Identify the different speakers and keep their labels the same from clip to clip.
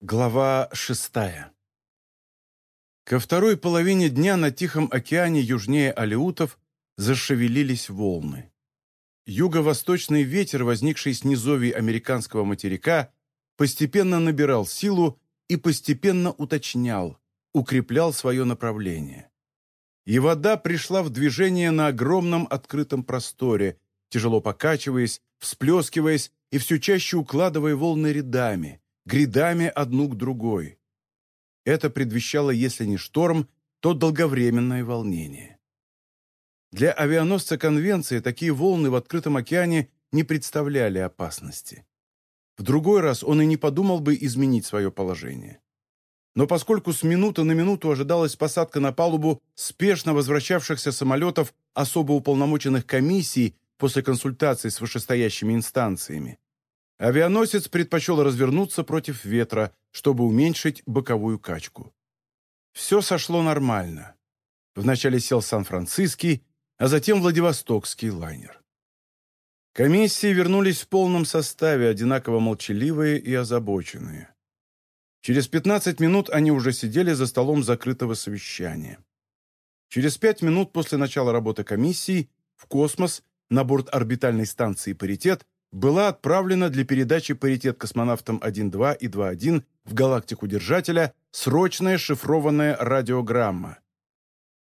Speaker 1: Глава шестая Ко второй половине дня на Тихом океане южнее Алеутов зашевелились волны. Юго-восточный ветер, возникший с низовий американского материка, постепенно набирал силу и постепенно уточнял, укреплял свое направление. И вода пришла в движение на огромном открытом просторе, тяжело покачиваясь, всплескиваясь и все чаще укладывая волны рядами, грядами одну к другой. Это предвещало, если не шторм, то долговременное волнение. Для авианосца Конвенции такие волны в открытом океане не представляли опасности. В другой раз он и не подумал бы изменить свое положение. Но поскольку с минуты на минуту ожидалась посадка на палубу спешно возвращавшихся самолетов особо уполномоченных комиссий после консультаций с вышестоящими инстанциями, авианосец предпочел развернуться против ветра, чтобы уменьшить боковую качку. Все сошло нормально. Вначале сел Сан-Франциский, а затем Владивостокский лайнер. Комиссии вернулись в полном составе, одинаково молчаливые и озабоченные. Через 15 минут они уже сидели за столом закрытого совещания. Через пять минут после начала работы комиссии в космос на борт орбитальной станции «Паритет» была отправлена для передачи «Паритет» космонавтам 1.2 и 2.1 в галактику держателя срочная шифрованная радиограмма.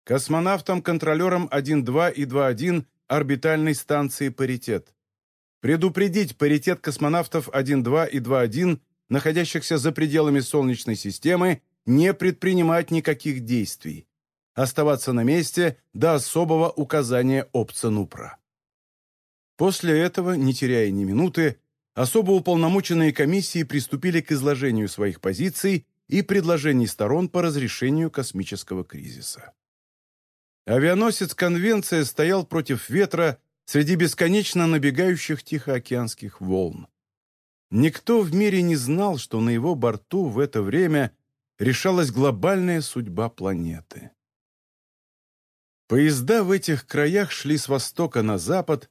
Speaker 1: Космонавтам-контролерам 1.2 и 2.1 орбитальной станции «Паритет». Предупредить паритет космонавтов 1.2 и 2.1, находящихся за пределами Солнечной системы, не предпринимать никаких действий. Оставаться на месте до особого указания Опценупра. После этого, не теряя ни минуты, особо уполномоченные комиссии приступили к изложению своих позиций и предложений сторон по разрешению космического кризиса. Авианосец «Конвенция» стоял против ветра среди бесконечно набегающих тихоокеанских волн. Никто в мире не знал, что на его борту в это время решалась глобальная судьба планеты. Поезда в этих краях шли с востока на запад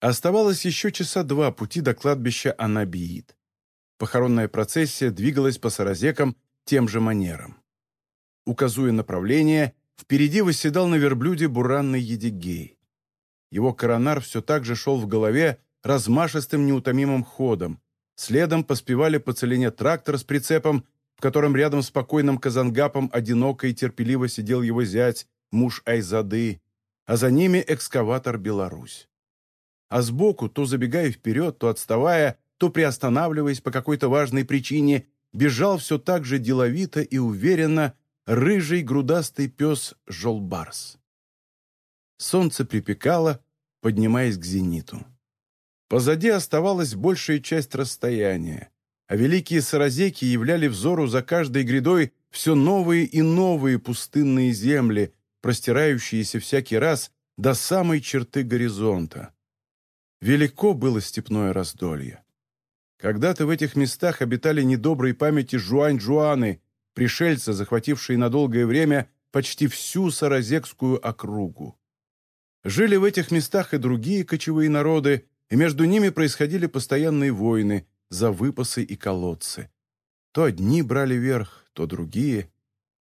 Speaker 1: Оставалось еще часа два пути до кладбища Анабиит. Похоронная процессия двигалась по саразекам тем же манером. Указуя направление, впереди восседал на верблюде буранный Едигей. Его коронар все так же шел в голове размашистым неутомимым ходом. Следом поспевали по целине трактор с прицепом, в котором рядом с покойным Казангапом одиноко и терпеливо сидел его зять, муж Айзады, а за ними экскаватор «Беларусь» а сбоку, то забегая вперед, то отставая, то приостанавливаясь по какой-то важной причине, бежал все так же деловито и уверенно рыжий грудастый пес Жолбарс. Солнце припекало, поднимаясь к зениту. Позади оставалась большая часть расстояния, а великие саразеки являли взору за каждой грядой все новые и новые пустынные земли, простирающиеся всякий раз до самой черты горизонта. Велико было степное раздолье. Когда-то в этих местах обитали недоброй памяти жуань-жуаны, пришельцы, захватившие на долгое время почти всю Саразекскую округу. Жили в этих местах и другие кочевые народы, и между ними происходили постоянные войны за выпасы и колодцы. То одни брали верх, то другие.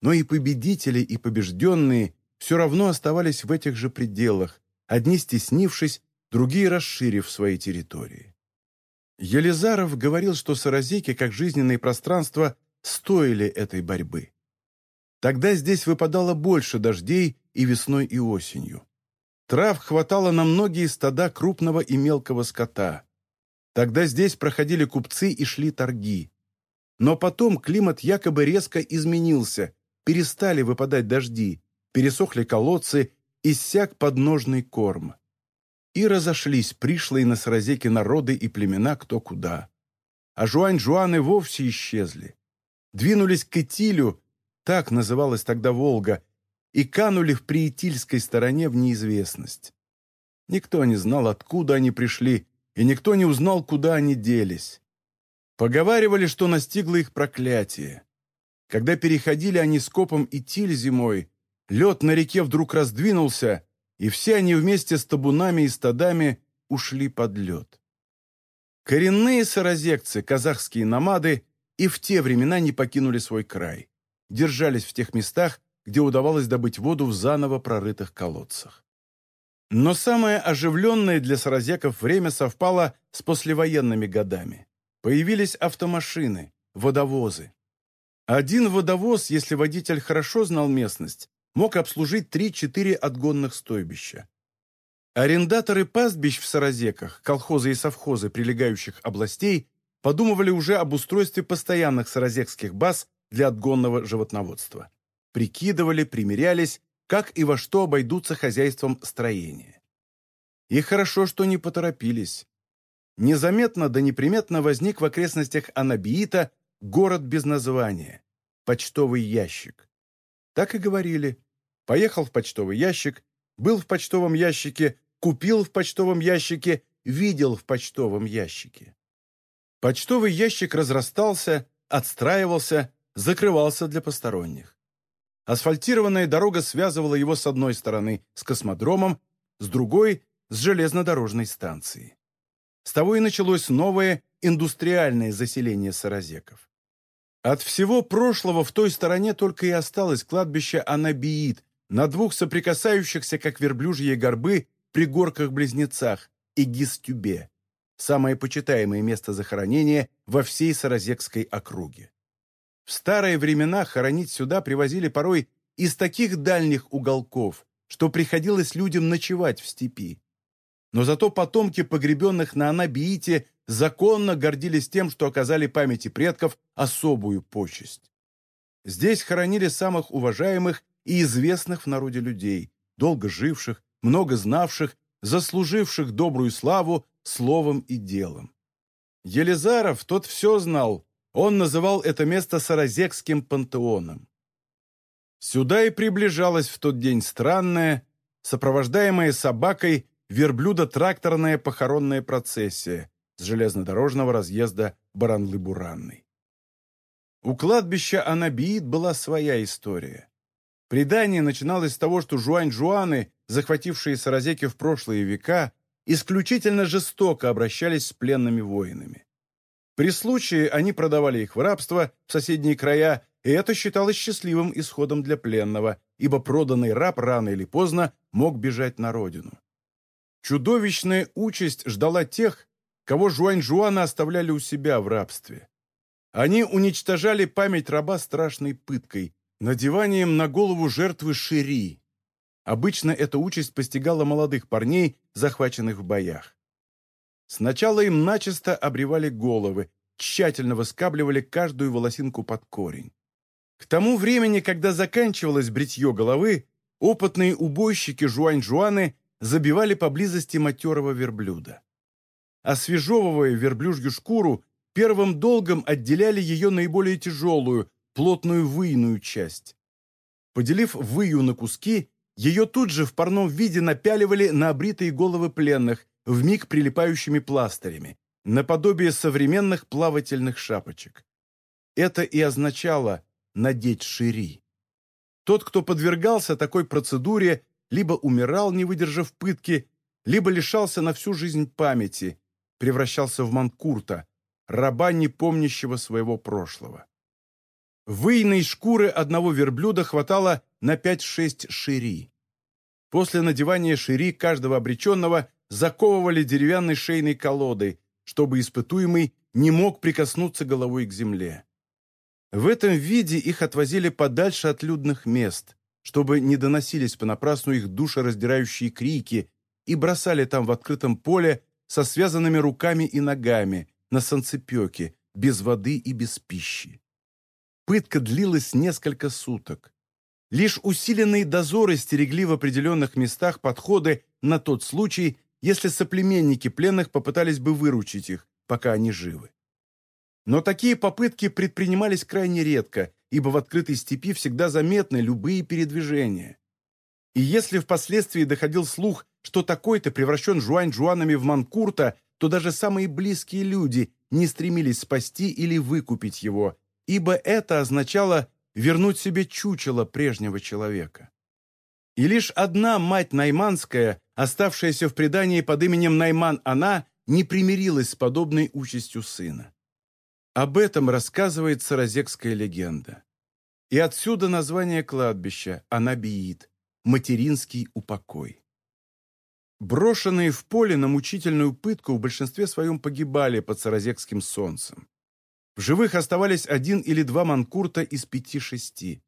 Speaker 1: Но и победители, и побежденные все равно оставались в этих же пределах, одни стеснившись, другие расширив свои территории. Елизаров говорил, что саразеки, как жизненные пространства, стоили этой борьбы. Тогда здесь выпадало больше дождей и весной, и осенью. Трав хватало на многие стада крупного и мелкого скота. Тогда здесь проходили купцы и шли торги. Но потом климат якобы резко изменился, перестали выпадать дожди, пересохли колодцы, иссяк подножный корм и разошлись пришлые на Саразеке народы и племена кто куда. А Жуань-Жуаны вовсе исчезли. Двинулись к Этилю, Так называлась тогда Волга, и канули в Приятильской стороне в неизвестность. Никто не знал, откуда они пришли, и никто не узнал, куда они делись. Поговаривали, что настигло их проклятие. Когда переходили они с копом Итиль зимой, лед на реке вдруг раздвинулся, и все они вместе с табунами и стадами ушли под лед. Коренные саразекцы, казахские намады, и в те времена не покинули свой край. Держались в тех местах, где удавалось добыть воду в заново прорытых колодцах. Но самое оживленное для саразеков время совпало с послевоенными годами. Появились автомашины, водовозы. Один водовоз, если водитель хорошо знал местность, мог обслужить 3-4 отгонных стойбища. Арендаторы пастбищ в Саразеках, колхозы и совхозы прилегающих областей подумывали уже об устройстве постоянных саразекских баз для отгонного животноводства. Прикидывали, примерялись, как и во что обойдутся хозяйством строения. И хорошо, что не поторопились. Незаметно да неприметно возник в окрестностях Анабиита город без названия – почтовый ящик. Так и говорили. Поехал в почтовый ящик, был в почтовом ящике, купил в почтовом ящике, видел в почтовом ящике. Почтовый ящик разрастался, отстраивался, закрывался для посторонних. Асфальтированная дорога связывала его с одной стороны с космодромом, с другой – с железнодорожной станцией. С того и началось новое индустриальное заселение саразеков. От всего прошлого в той стороне только и осталось кладбище Анабиит на двух соприкасающихся, как верблюжьи горбы, пригорках-близнецах и Гистюбе, самое почитаемое место захоронения во всей Саразекской округе. В старые времена хоронить сюда привозили порой из таких дальних уголков, что приходилось людям ночевать в степи. Но зато потомки погребенных на Анабиите законно гордились тем, что оказали памяти предков особую почесть. Здесь хоронили самых уважаемых и известных в народе людей, долго живших, много знавших, заслуживших добрую славу словом и делом. Елизаров тот все знал, он называл это место Саразекским пантеоном. Сюда и приближалась в тот день странная, сопровождаемая собакой, верблюдо-тракторная похоронная процессия с железнодорожного разъезда Баранлы-Буранной. У кладбища Анабиит была своя история. Предание начиналось с того, что жуань-жуаны, захватившие Саразеки в прошлые века, исключительно жестоко обращались с пленными воинами. При случае они продавали их в рабство в соседние края, и это считалось счастливым исходом для пленного, ибо проданный раб рано или поздно мог бежать на родину. Чудовищная участь ждала тех, кого Жуань-Жуана оставляли у себя в рабстве. Они уничтожали память раба страшной пыткой, надеванием на голову жертвы шири. Обычно эта участь постигала молодых парней, захваченных в боях. Сначала им начисто обревали головы, тщательно выскабливали каждую волосинку под корень. К тому времени, когда заканчивалось бритье головы, опытные убойщики Жуань-Жуаны забивали поблизости матерого верблюда. Освежевывая верблюжью шкуру, первым долгом отделяли ее наиболее тяжелую, плотную выйную часть. Поделив выю на куски, ее тут же в парном виде напяливали на обритые головы пленных, вмиг прилипающими пластырями, наподобие современных плавательных шапочек. Это и означало «надеть шири». Тот, кто подвергался такой процедуре, либо умирал, не выдержав пытки, либо лишался на всю жизнь памяти, превращался в манкурта, раба, не помнящего своего прошлого. Выйной шкуры одного верблюда хватало на 5-6 шири. После надевания шири каждого обреченного заковывали деревянной шейной колодой, чтобы испытуемый не мог прикоснуться головой к земле. В этом виде их отвозили подальше от людных мест, чтобы не доносились понапрасну их душераздирающие крики, и бросали там в открытом поле со связанными руками и ногами, на санцепеке, без воды и без пищи. Пытка длилась несколько суток. Лишь усиленные дозоры стерегли в определенных местах подходы на тот случай, если соплеменники пленных попытались бы выручить их, пока они живы. Но такие попытки предпринимались крайне редко, ибо в открытой степи всегда заметны любые передвижения. И если впоследствии доходил слух, что такой-то превращен Жуань-Жуанами в Манкурта, то даже самые близкие люди не стремились спасти или выкупить его, ибо это означало вернуть себе чучело прежнего человека. И лишь одна мать Найманская, оставшаяся в предании под именем Найман она, не примирилась с подобной участью сына. Об этом рассказывает саразекская легенда. И отсюда название кладбища Анабиит, материнский упокой. Брошенные в поле на мучительную пытку в большинстве своем погибали под саразекским солнцем. В живых оставались один или два манкурта из пяти-шести.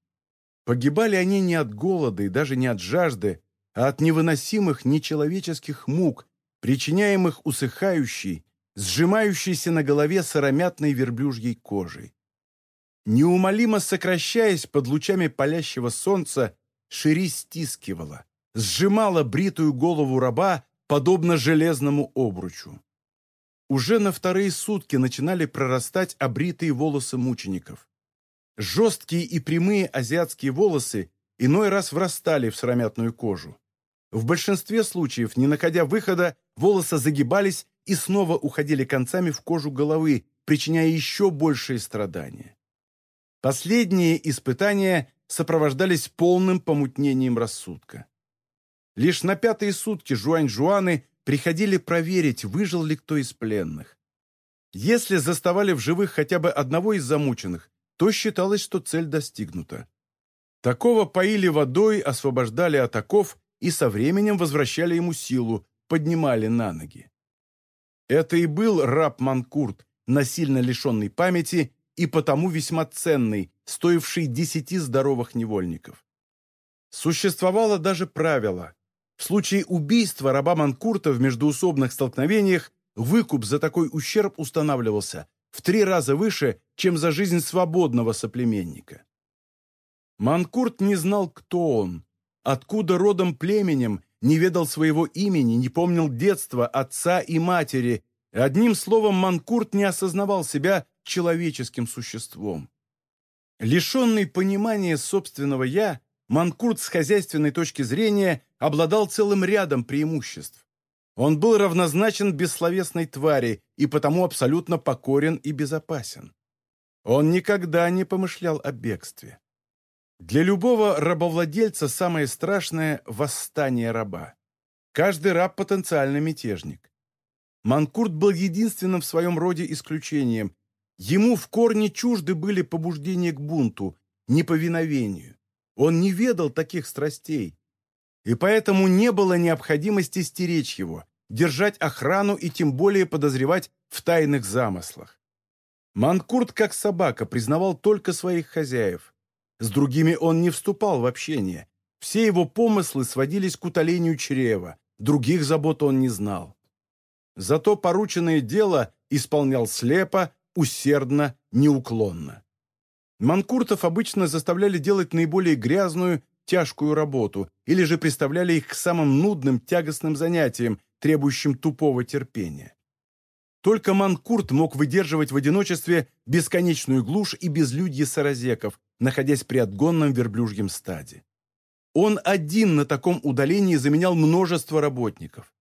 Speaker 1: Погибали они не от голода и даже не от жажды, а от невыносимых нечеловеческих мук, причиняемых усыхающей, сжимающейся на голове сыромятной верблюжьей кожей. Неумолимо сокращаясь под лучами палящего солнца, Шири стискивала, сжимала бритую голову раба, подобно железному обручу. Уже на вторые сутки начинали прорастать обритые волосы мучеников. Жесткие и прямые азиатские волосы иной раз врастали в сыромятную кожу. В большинстве случаев, не находя выхода, волосы загибались и снова уходили концами в кожу головы, причиняя еще большие страдания. Последние испытания сопровождались полным помутнением рассудка. Лишь на пятые сутки Жуань-Жуаны приходили проверить, выжил ли кто из пленных. Если заставали в живых хотя бы одного из замученных, то считалось, что цель достигнута. Такого поили водой, освобождали от оков и со временем возвращали ему силу, поднимали на ноги. Это и был раб Манкурт, насильно лишенный памяти и потому весьма ценный, стоивший десяти здоровых невольников. Существовало даже правило. В случае убийства раба Манкурта в междуусобных столкновениях выкуп за такой ущерб устанавливался в три раза выше, чем за жизнь свободного соплеменника. Манкурт не знал, кто он, откуда родом племенем, не ведал своего имени, не помнил детства, отца и матери. Одним словом, Манкурт не осознавал себя человеческим существом. Лишенный понимания собственного «я», Манкурт с хозяйственной точки зрения обладал целым рядом преимуществ. Он был равнозначен бессловесной твари и потому абсолютно покорен и безопасен. Он никогда не помышлял о бегстве. Для любого рабовладельца самое страшное – восстание раба. Каждый раб – потенциальный мятежник. Манкурт был единственным в своем роде исключением, Ему в корне чужды были побуждения к бунту, неповиновению. Он не ведал таких страстей. И поэтому не было необходимости стеречь его, держать охрану и тем более подозревать в тайных замыслах. Манкурт, как собака, признавал только своих хозяев. С другими он не вступал в общение. Все его помыслы сводились к утолению чрева, других забот он не знал. Зато порученное дело исполнял слепо, усердно, неуклонно. Манкуртов обычно заставляли делать наиболее грязную, тяжкую работу или же представляли их к самым нудным, тягостным занятиям, требующим тупого терпения. Только Манкурт мог выдерживать в одиночестве бесконечную глушь и безлюдье саразеков, находясь при отгонном верблюжьем стаде. Он один на таком удалении заменял множество работников.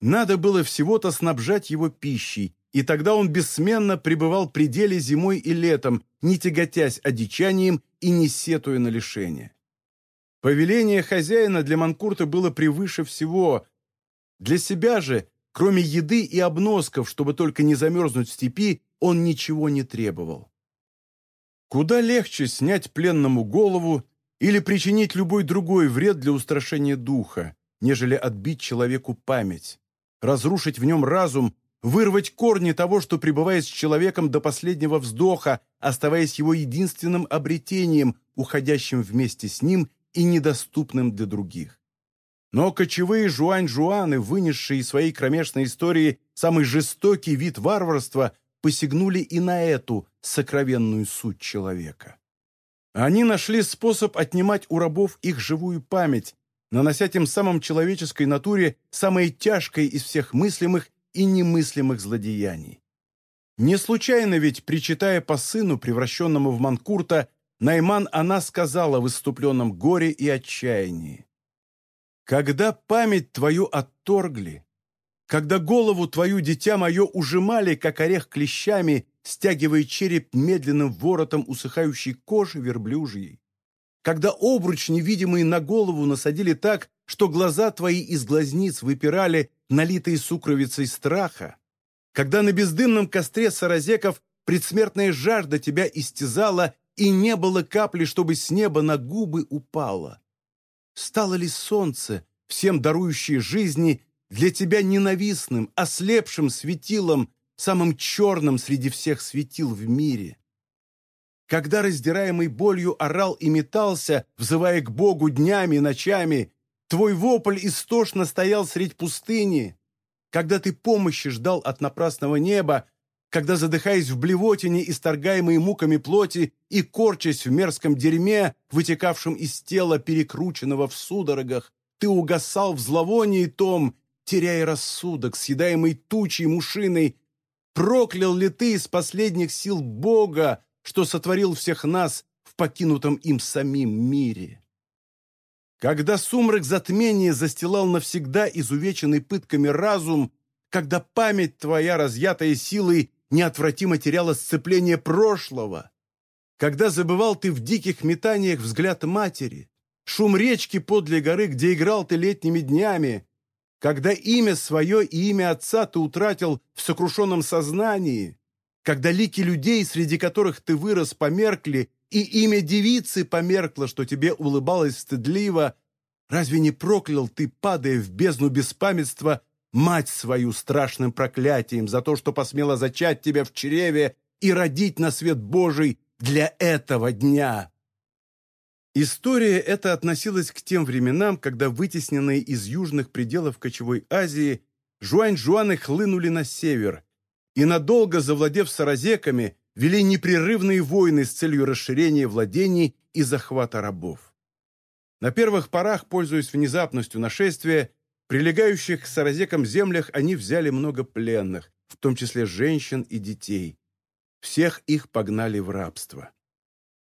Speaker 1: Надо было всего-то снабжать его пищей, и тогда он бессменно пребывал при деле зимой и летом, не тяготясь одичанием и не сетуя на лишение. Повеление хозяина для Манкурта было превыше всего. Для себя же, кроме еды и обносков, чтобы только не замерзнуть в степи, он ничего не требовал. Куда легче снять пленному голову или причинить любой другой вред для устрашения духа, нежели отбить человеку память, разрушить в нем разум вырвать корни того, что пребывает с человеком до последнего вздоха, оставаясь его единственным обретением, уходящим вместе с ним и недоступным для других. Но кочевые жуань-жуаны, вынесшие из своей кромешной истории самый жестокий вид варварства, посягнули и на эту сокровенную суть человека. Они нашли способ отнимать у рабов их живую память, нанося тем самым человеческой натуре самое тяжкое из всех мыслимых и немыслимых злодеяний. Не случайно ведь, причитая по сыну, превращенному в Манкурта, Найман она сказала в иступленном горе и отчаянии. «Когда память твою отторгли, когда голову твою, дитя мое, ужимали, как орех клещами, стягивая череп медленным воротом усыхающей кожи верблюжьей, когда обруч невидимый на голову насадили так, что глаза твои из глазниц выпирали, налитые сукровицей страха, когда на бездымном костре саразеков предсмертная жажда тебя истязала, и не было капли, чтобы с неба на губы упало. Стало ли солнце, всем дарующее жизни, для тебя ненавистным, ослепшим светилом, самым черным среди всех светил в мире? когда, раздираемый болью, орал и метался, взывая к Богу днями и ночами, твой вопль истошно стоял средь пустыни, когда ты помощи ждал от напрасного неба, когда, задыхаясь в блевотине, исторгаемой муками плоти и корчась в мерзком дерьме, вытекавшем из тела, перекрученного в судорогах, ты угасал в зловонии том, теряя рассудок, съедаемый тучей мушиной, проклял ли ты из последних сил Бога, что сотворил всех нас в покинутом им самим мире. Когда сумрак затмения застилал навсегда изувеченный пытками разум, когда память твоя, разъятая силой, неотвратимо теряла сцепление прошлого, когда забывал ты в диких метаниях взгляд матери, шум речки подле горы, где играл ты летними днями, когда имя свое и имя отца ты утратил в сокрушенном сознании, когда лики людей, среди которых ты вырос, померкли, и имя девицы померкло, что тебе улыбалось стыдливо, разве не проклял ты, падая в бездну беспамятства, мать свою страшным проклятием за то, что посмела зачать тебя в чреве и родить на свет Божий для этого дня?» История эта относилась к тем временам, когда вытесненные из южных пределов кочевой Азии жуань-жуаны хлынули на север – и, надолго завладев саразеками, вели непрерывные войны с целью расширения владений и захвата рабов. На первых порах, пользуясь внезапностью нашествия, прилегающих к саразекам землях они взяли много пленных, в том числе женщин и детей. Всех их погнали в рабство.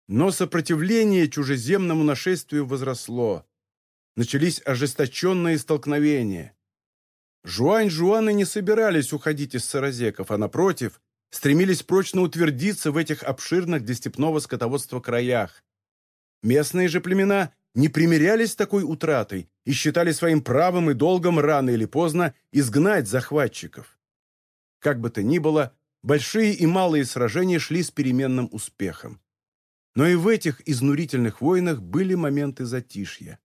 Speaker 1: Но сопротивление чужеземному нашествию возросло. Начались ожесточенные столкновения. Жуань-жуаны не собирались уходить из саразеков, а, напротив, стремились прочно утвердиться в этих обширных для степного скотоводства краях. Местные же племена не примирялись с такой утратой и считали своим правом и долгом рано или поздно изгнать захватчиков. Как бы то ни было, большие и малые сражения шли с переменным успехом. Но и в этих изнурительных войнах были моменты затишья.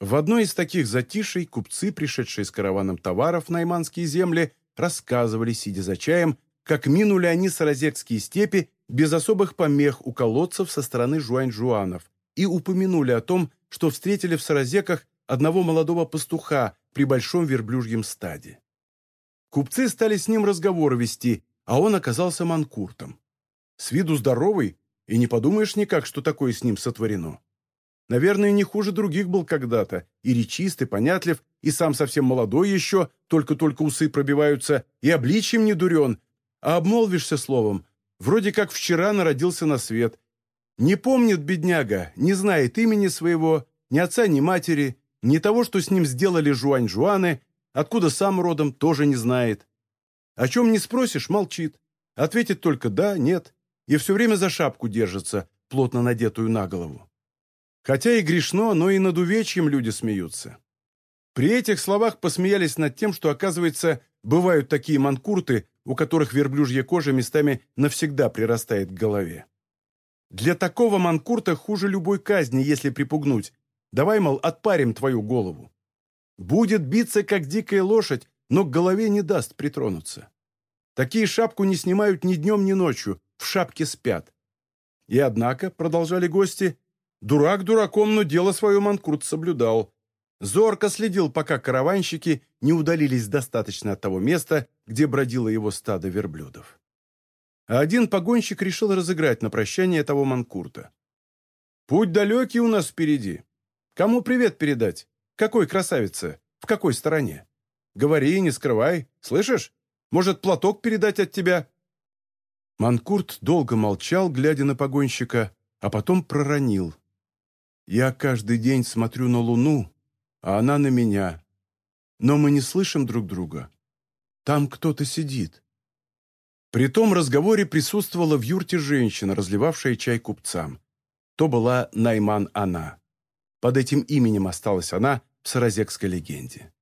Speaker 1: В одной из таких затишей купцы, пришедшие с караваном товаров на Найманские земли, рассказывали, сидя за чаем, как минули они саразекские степи без особых помех у колодцев со стороны жуань-жуанов и упомянули о том, что встретили в саразеках одного молодого пастуха при большом верблюжьем стаде. Купцы стали с ним разговоры вести, а он оказался манкуртом. С виду здоровый, и не подумаешь никак, что такое с ним сотворено. Наверное, не хуже других был когда-то, и речист, и понятлив, и сам совсем молодой еще, только-только усы пробиваются, и обличием не дурен, а обмолвишься словом, вроде как вчера народился на свет. Не помнит бедняга, не знает имени своего, ни отца, ни матери, ни того, что с ним сделали жуань-жуаны, откуда сам родом, тоже не знает. О чем не спросишь, молчит. Ответит только «да», «нет», и все время за шапку держится, плотно надетую на голову. Хотя и грешно, но и над увечьем люди смеются. При этих словах посмеялись над тем, что, оказывается, бывают такие манкурты, у которых верблюжья кожа местами навсегда прирастает к голове. Для такого манкурта хуже любой казни, если припугнуть. Давай, мол, отпарим твою голову. Будет биться, как дикая лошадь, но к голове не даст притронуться. Такие шапку не снимают ни днем, ни ночью, в шапке спят. И однако, продолжали гости, Дурак дураком, но дело свое Манкурт соблюдал. Зорко следил, пока караванщики не удалились достаточно от того места, где бродило его стадо верблюдов. А один погонщик решил разыграть на прощание того Манкурта. «Путь далекий у нас впереди. Кому привет передать? Какой красавице? В какой стороне? Говори, не скрывай. Слышишь? Может, платок передать от тебя?» Манкурт долго молчал, глядя на погонщика, а потом проронил. «Я каждый день смотрю на луну, а она на меня. Но мы не слышим друг друга. Там кто-то сидит». При том разговоре присутствовала в юрте женщина, разливавшая чай купцам. То была Найман Она. Под этим именем осталась она в саразекской легенде.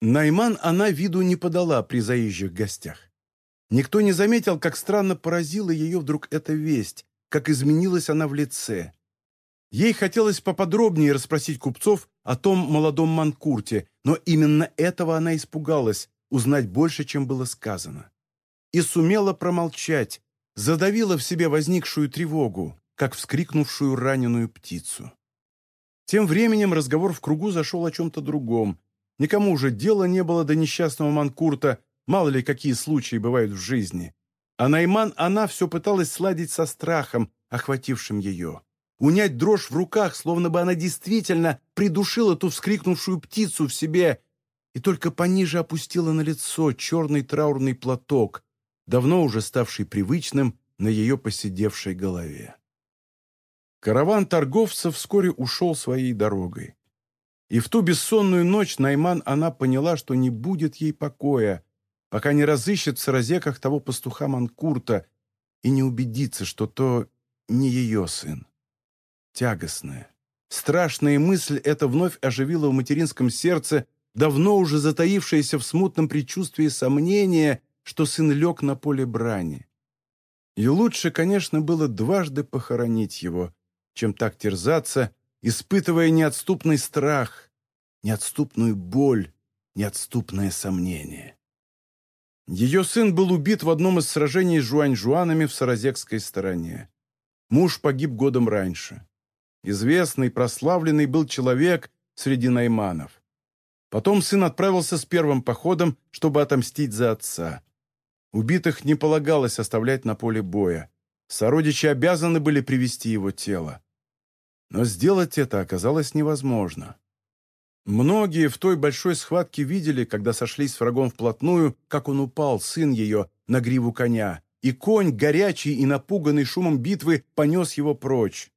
Speaker 1: Найман она виду не подала при заезжих гостях. Никто не заметил, как странно поразила ее вдруг эта весть, как изменилась она в лице. Ей хотелось поподробнее расспросить купцов о том молодом Манкурте, но именно этого она испугалась, узнать больше, чем было сказано. И сумела промолчать, задавила в себе возникшую тревогу, как вскрикнувшую раненую птицу. Тем временем разговор в кругу зашел о чем-то другом. Никому уже дела не было до несчастного Манкурта, мало ли какие случаи бывают в жизни. А Найман она все пыталась сладить со страхом, охватившим ее. Унять дрожь в руках, словно бы она действительно придушила ту вскрикнувшую птицу в себе, и только пониже опустила на лицо черный траурный платок, давно уже ставший привычным на ее посидевшей голове. Караван торговцев вскоре ушел своей дорогой. И в ту бессонную ночь Найман она поняла, что не будет ей покоя, пока не разыщет в саразеках того пастуха Манкурта и не убедится, что то не ее сын. Тягостная, страшная мысль эта вновь оживила в материнском сердце давно уже затаившееся в смутном предчувствии сомнение, что сын лег на поле брани. И лучше, конечно, было дважды похоронить его, чем так терзаться, испытывая неотступный страх, неотступную боль, неотступное сомнение. Ее сын был убит в одном из сражений с жуань-жуанами в Саразекской стороне. Муж погиб годом раньше. Известный, прославленный был человек среди найманов. Потом сын отправился с первым походом, чтобы отомстить за отца. Убитых не полагалось оставлять на поле боя. Сородичи обязаны были привести его тело. Но сделать это оказалось невозможно. Многие в той большой схватке видели, когда сошлись с врагом вплотную, как он упал, сын ее, на гриву коня, и конь, горячий и напуганный шумом битвы, понес его прочь.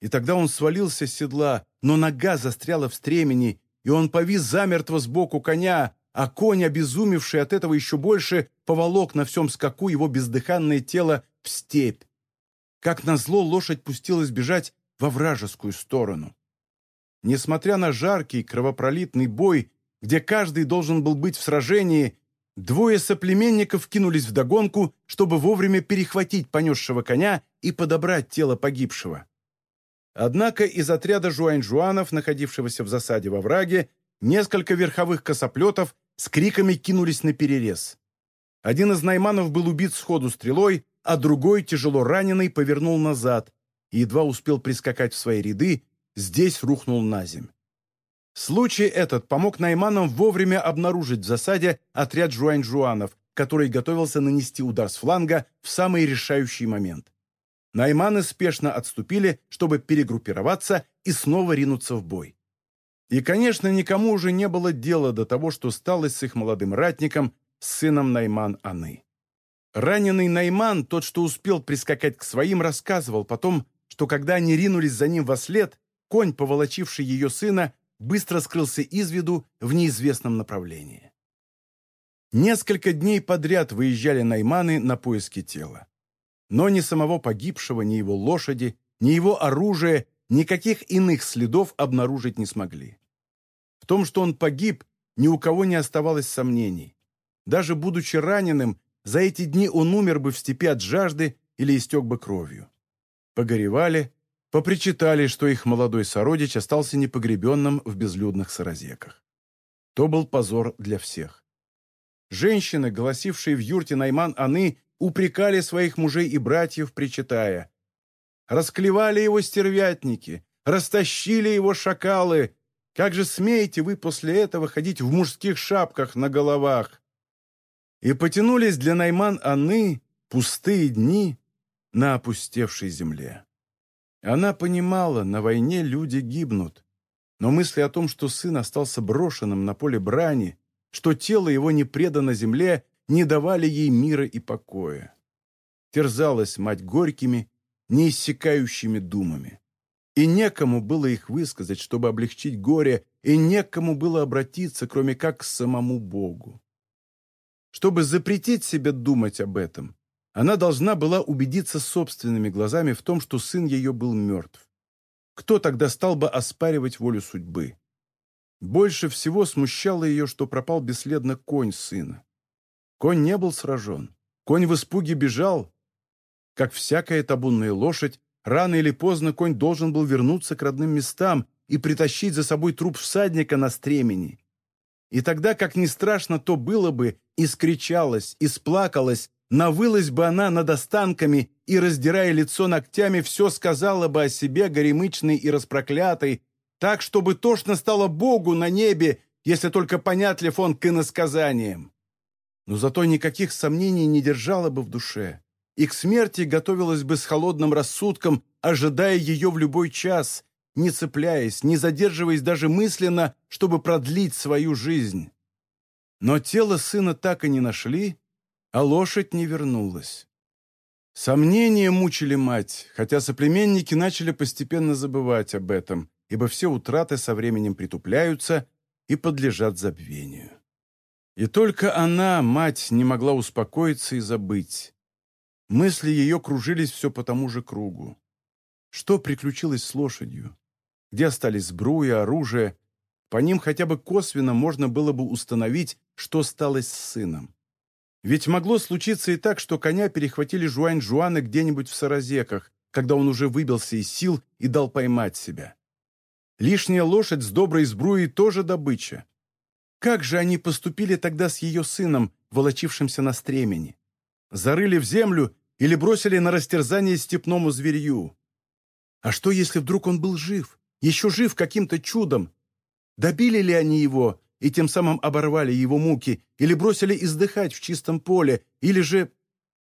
Speaker 1: И тогда он свалился с седла, но нога застряла в стремени, и он повис замертво сбоку коня, а конь, обезумевший от этого еще больше, поволок на всем скаку его бездыханное тело в степь. Как назло, лошадь пустилась бежать во вражескую сторону. Несмотря на жаркий кровопролитный бой, где каждый должен был быть в сражении, двое соплеменников кинулись вдогонку, чтобы вовремя перехватить понесшего коня и подобрать тело погибшего. Однако из отряда жуань-жуанов, находившегося в засаде во враге, несколько верховых косоплетов с криками кинулись на перерез. Один из найманов был убит сходу стрелой, а другой, тяжело раненый, повернул назад, и едва успел прискакать в свои ряды, здесь рухнул на земь. Случай этот помог Найманам вовремя обнаружить в засаде отряд жуань-жуанов, который готовился нанести удар с фланга в самый решающий момент. Найманы спешно отступили, чтобы перегруппироваться и снова ринуться в бой. И, конечно, никому уже не было дела до того, что стало с их молодым ратником, сыном Найман-Аны. Раненый Найман, тот, что успел прискакать к своим, рассказывал потом, что когда они ринулись за ним во след, конь, поволочивший ее сына, быстро скрылся из виду в неизвестном направлении. Несколько дней подряд выезжали найманы на поиски тела. Но ни самого погибшего, ни его лошади, ни его оружия, никаких иных следов обнаружить не смогли. В том, что он погиб, ни у кого не оставалось сомнений. Даже будучи раненым, за эти дни он умер бы в степи от жажды или истек бы кровью погоревали, попричитали, что их молодой сородич остался непогребенным в безлюдных саразеках. То был позор для всех. Женщины, голосившие в юрте Найман-Аны, упрекали своих мужей и братьев, причитая. «Расклевали его стервятники, растащили его шакалы. Как же смеете вы после этого ходить в мужских шапках на головах?» И потянулись для Найман-Аны пустые дни, на опустевшей земле. Она понимала, на войне люди гибнут, но мысли о том, что сын остался брошенным на поле брани, что тело его не предано земле, не давали ей мира и покоя. Терзалась мать горькими, неиссякающими думами. И некому было их высказать, чтобы облегчить горе, и некому было обратиться, кроме как к самому Богу. Чтобы запретить себе думать об этом, она должна была убедиться собственными глазами в том, что сын ее был мертв. Кто тогда стал бы оспаривать волю судьбы? Больше всего смущало ее, что пропал бесследно конь сына. Конь не был сражен. Конь в испуге бежал. Как всякая табунная лошадь, рано или поздно конь должен был вернуться к родным местам и притащить за собой труп всадника на стремени. И тогда, как ни страшно то было бы, искричалась, исплакалась, навылась бы она над останками и, раздирая лицо ногтями, все сказала бы о себе горемычной и распроклятой, так, чтобы тошно стало Богу на небе, если только понятлив он к иносказаниям. Но зато никаких сомнений не держала бы в душе, и к смерти готовилась бы с холодным рассудком, ожидая ее в любой час, не цепляясь, не задерживаясь даже мысленно, чтобы продлить свою жизнь. Но тело сына так и не нашли, а лошадь не вернулась. Сомнения мучили мать, хотя соплеменники начали постепенно забывать об этом, ибо все утраты со временем притупляются и подлежат забвению. И только она, мать, не могла успокоиться и забыть. Мысли ее кружились все по тому же кругу. Что приключилось с лошадью? Где остались сбруя, оружие? По ним хотя бы косвенно можно было бы установить, что стало с сыном. Ведь могло случиться и так, что коня перехватили Жуань-Жуаны где-нибудь в Саразеках, когда он уже выбился из сил и дал поймать себя. Лишняя лошадь с доброй сбруей тоже добыча. Как же они поступили тогда с ее сыном, волочившимся на стремени? Зарыли в землю или бросили на растерзание степному зверью? А что, если вдруг он был жив, еще жив каким-то чудом? Добили ли они его и тем самым оборвали его муки, или бросили издыхать в чистом поле, или же...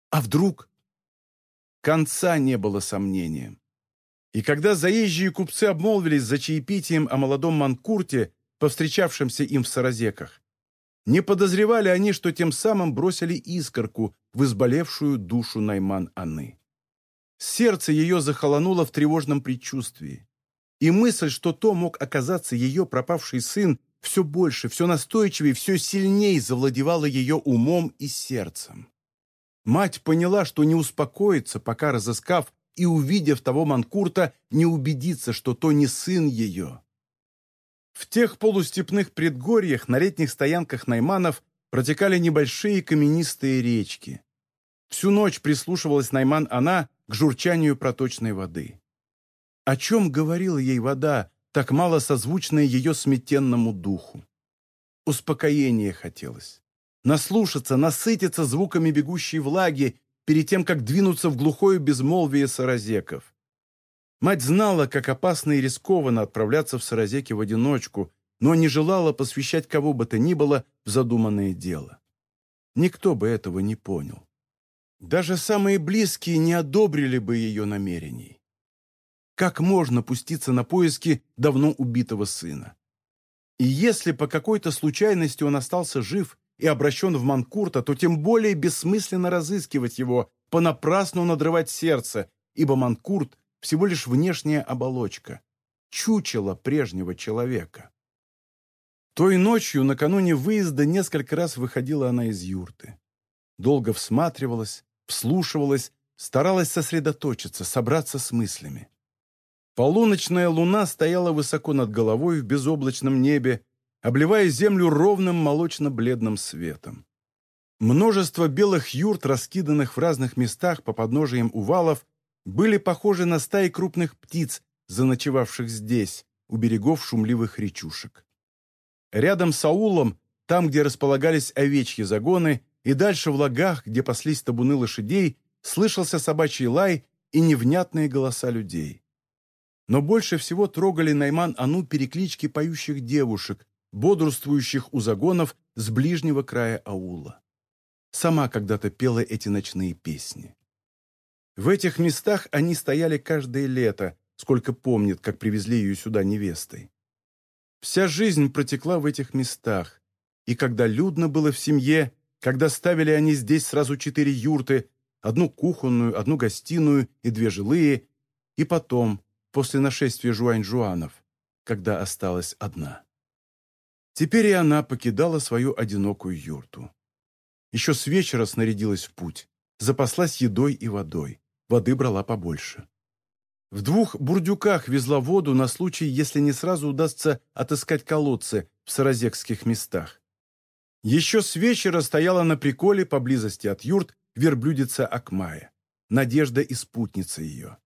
Speaker 1: А вдруг? Конца не было сомнением. И когда заезжие купцы обмолвились за чаепитием о молодом Манкурте, повстречавшемся им в Саразеках, не подозревали они, что тем самым бросили искорку в изболевшую душу Найман-Аны. Сердце ее захолонуло в тревожном предчувствии. И мысль, что то мог оказаться ее пропавший сын, все больше, все настойчивее, все сильнее завладевала ее умом и сердцем. Мать поняла, что не успокоится, пока, разыскав и увидев того Манкурта, не убедится, что то не сын ее. В тех полустепных предгорьях на летних стоянках Найманов протекали небольшие каменистые речки. Всю ночь прислушивалась Найман она к журчанию проточной воды. О чем говорила ей вода, так мало созвучное ее сметенному духу. Успокоение хотелось. Наслушаться, насытиться звуками бегущей влаги перед тем, как двинуться в глухое безмолвие саразеков. Мать знала, как опасно и рискованно отправляться в саразеки в одиночку, но не желала посвящать кого бы то ни было в задуманное дело. Никто бы этого не понял. Даже самые близкие не одобрили бы ее намерений. Как можно пуститься на поиски давно убитого сына? И если по какой-то случайности он остался жив и обращен в Манкурта, то тем более бессмысленно разыскивать его, понапрасну надрывать сердце, ибо Манкурт – всего лишь внешняя оболочка, чучело прежнего человека. Той ночью, накануне выезда, несколько раз выходила она из юрты. Долго всматривалась, вслушивалась, старалась сосредоточиться, собраться с мыслями. Полуночная луна стояла высоко над головой в безоблачном небе, обливая землю ровным молочно-бледным светом. Множество белых юрт, раскиданных в разных местах по подножиям увалов, были похожи на стаи крупных птиц, заночевавших здесь, у берегов шумливых речушек. Рядом с аулом, там, где располагались овечьи загоны, и дальше в лагах, где паслись табуны лошадей, слышался собачий лай и невнятные голоса людей. Но больше всего трогали Найман Ану переклички поющих девушек, бодрствующих у загонов с ближнего края аула. Сама когда-то пела эти ночные песни. В этих местах они стояли каждое лето, сколько помнит, как привезли ее сюда невестой. Вся жизнь протекла в этих местах, и когда людно было в семье, когда ставили они здесь сразу четыре юрты, одну кухонную, одну гостиную и две жилые, и потом, после нашествия жуань-жуанов, когда осталась одна. Теперь и она покидала свою одинокую юрту. Еще с вечера снарядилась в путь, запаслась едой и водой, воды брала побольше. В двух бурдюках везла воду на случай, если не сразу удастся отыскать колодцы в саразекских местах. Еще с вечера стояла на приколе поблизости от юрт верблюдица Акмая, надежда и спутница ее.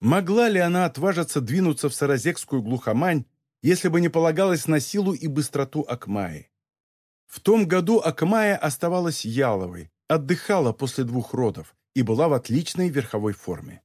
Speaker 1: Могла ли она отважиться двинуться в саразекскую глухомань, если бы не полагалась на силу и быстроту Акмаи? В том году Акмая оставалась яловой, отдыхала после двух родов и была в отличной верховой форме.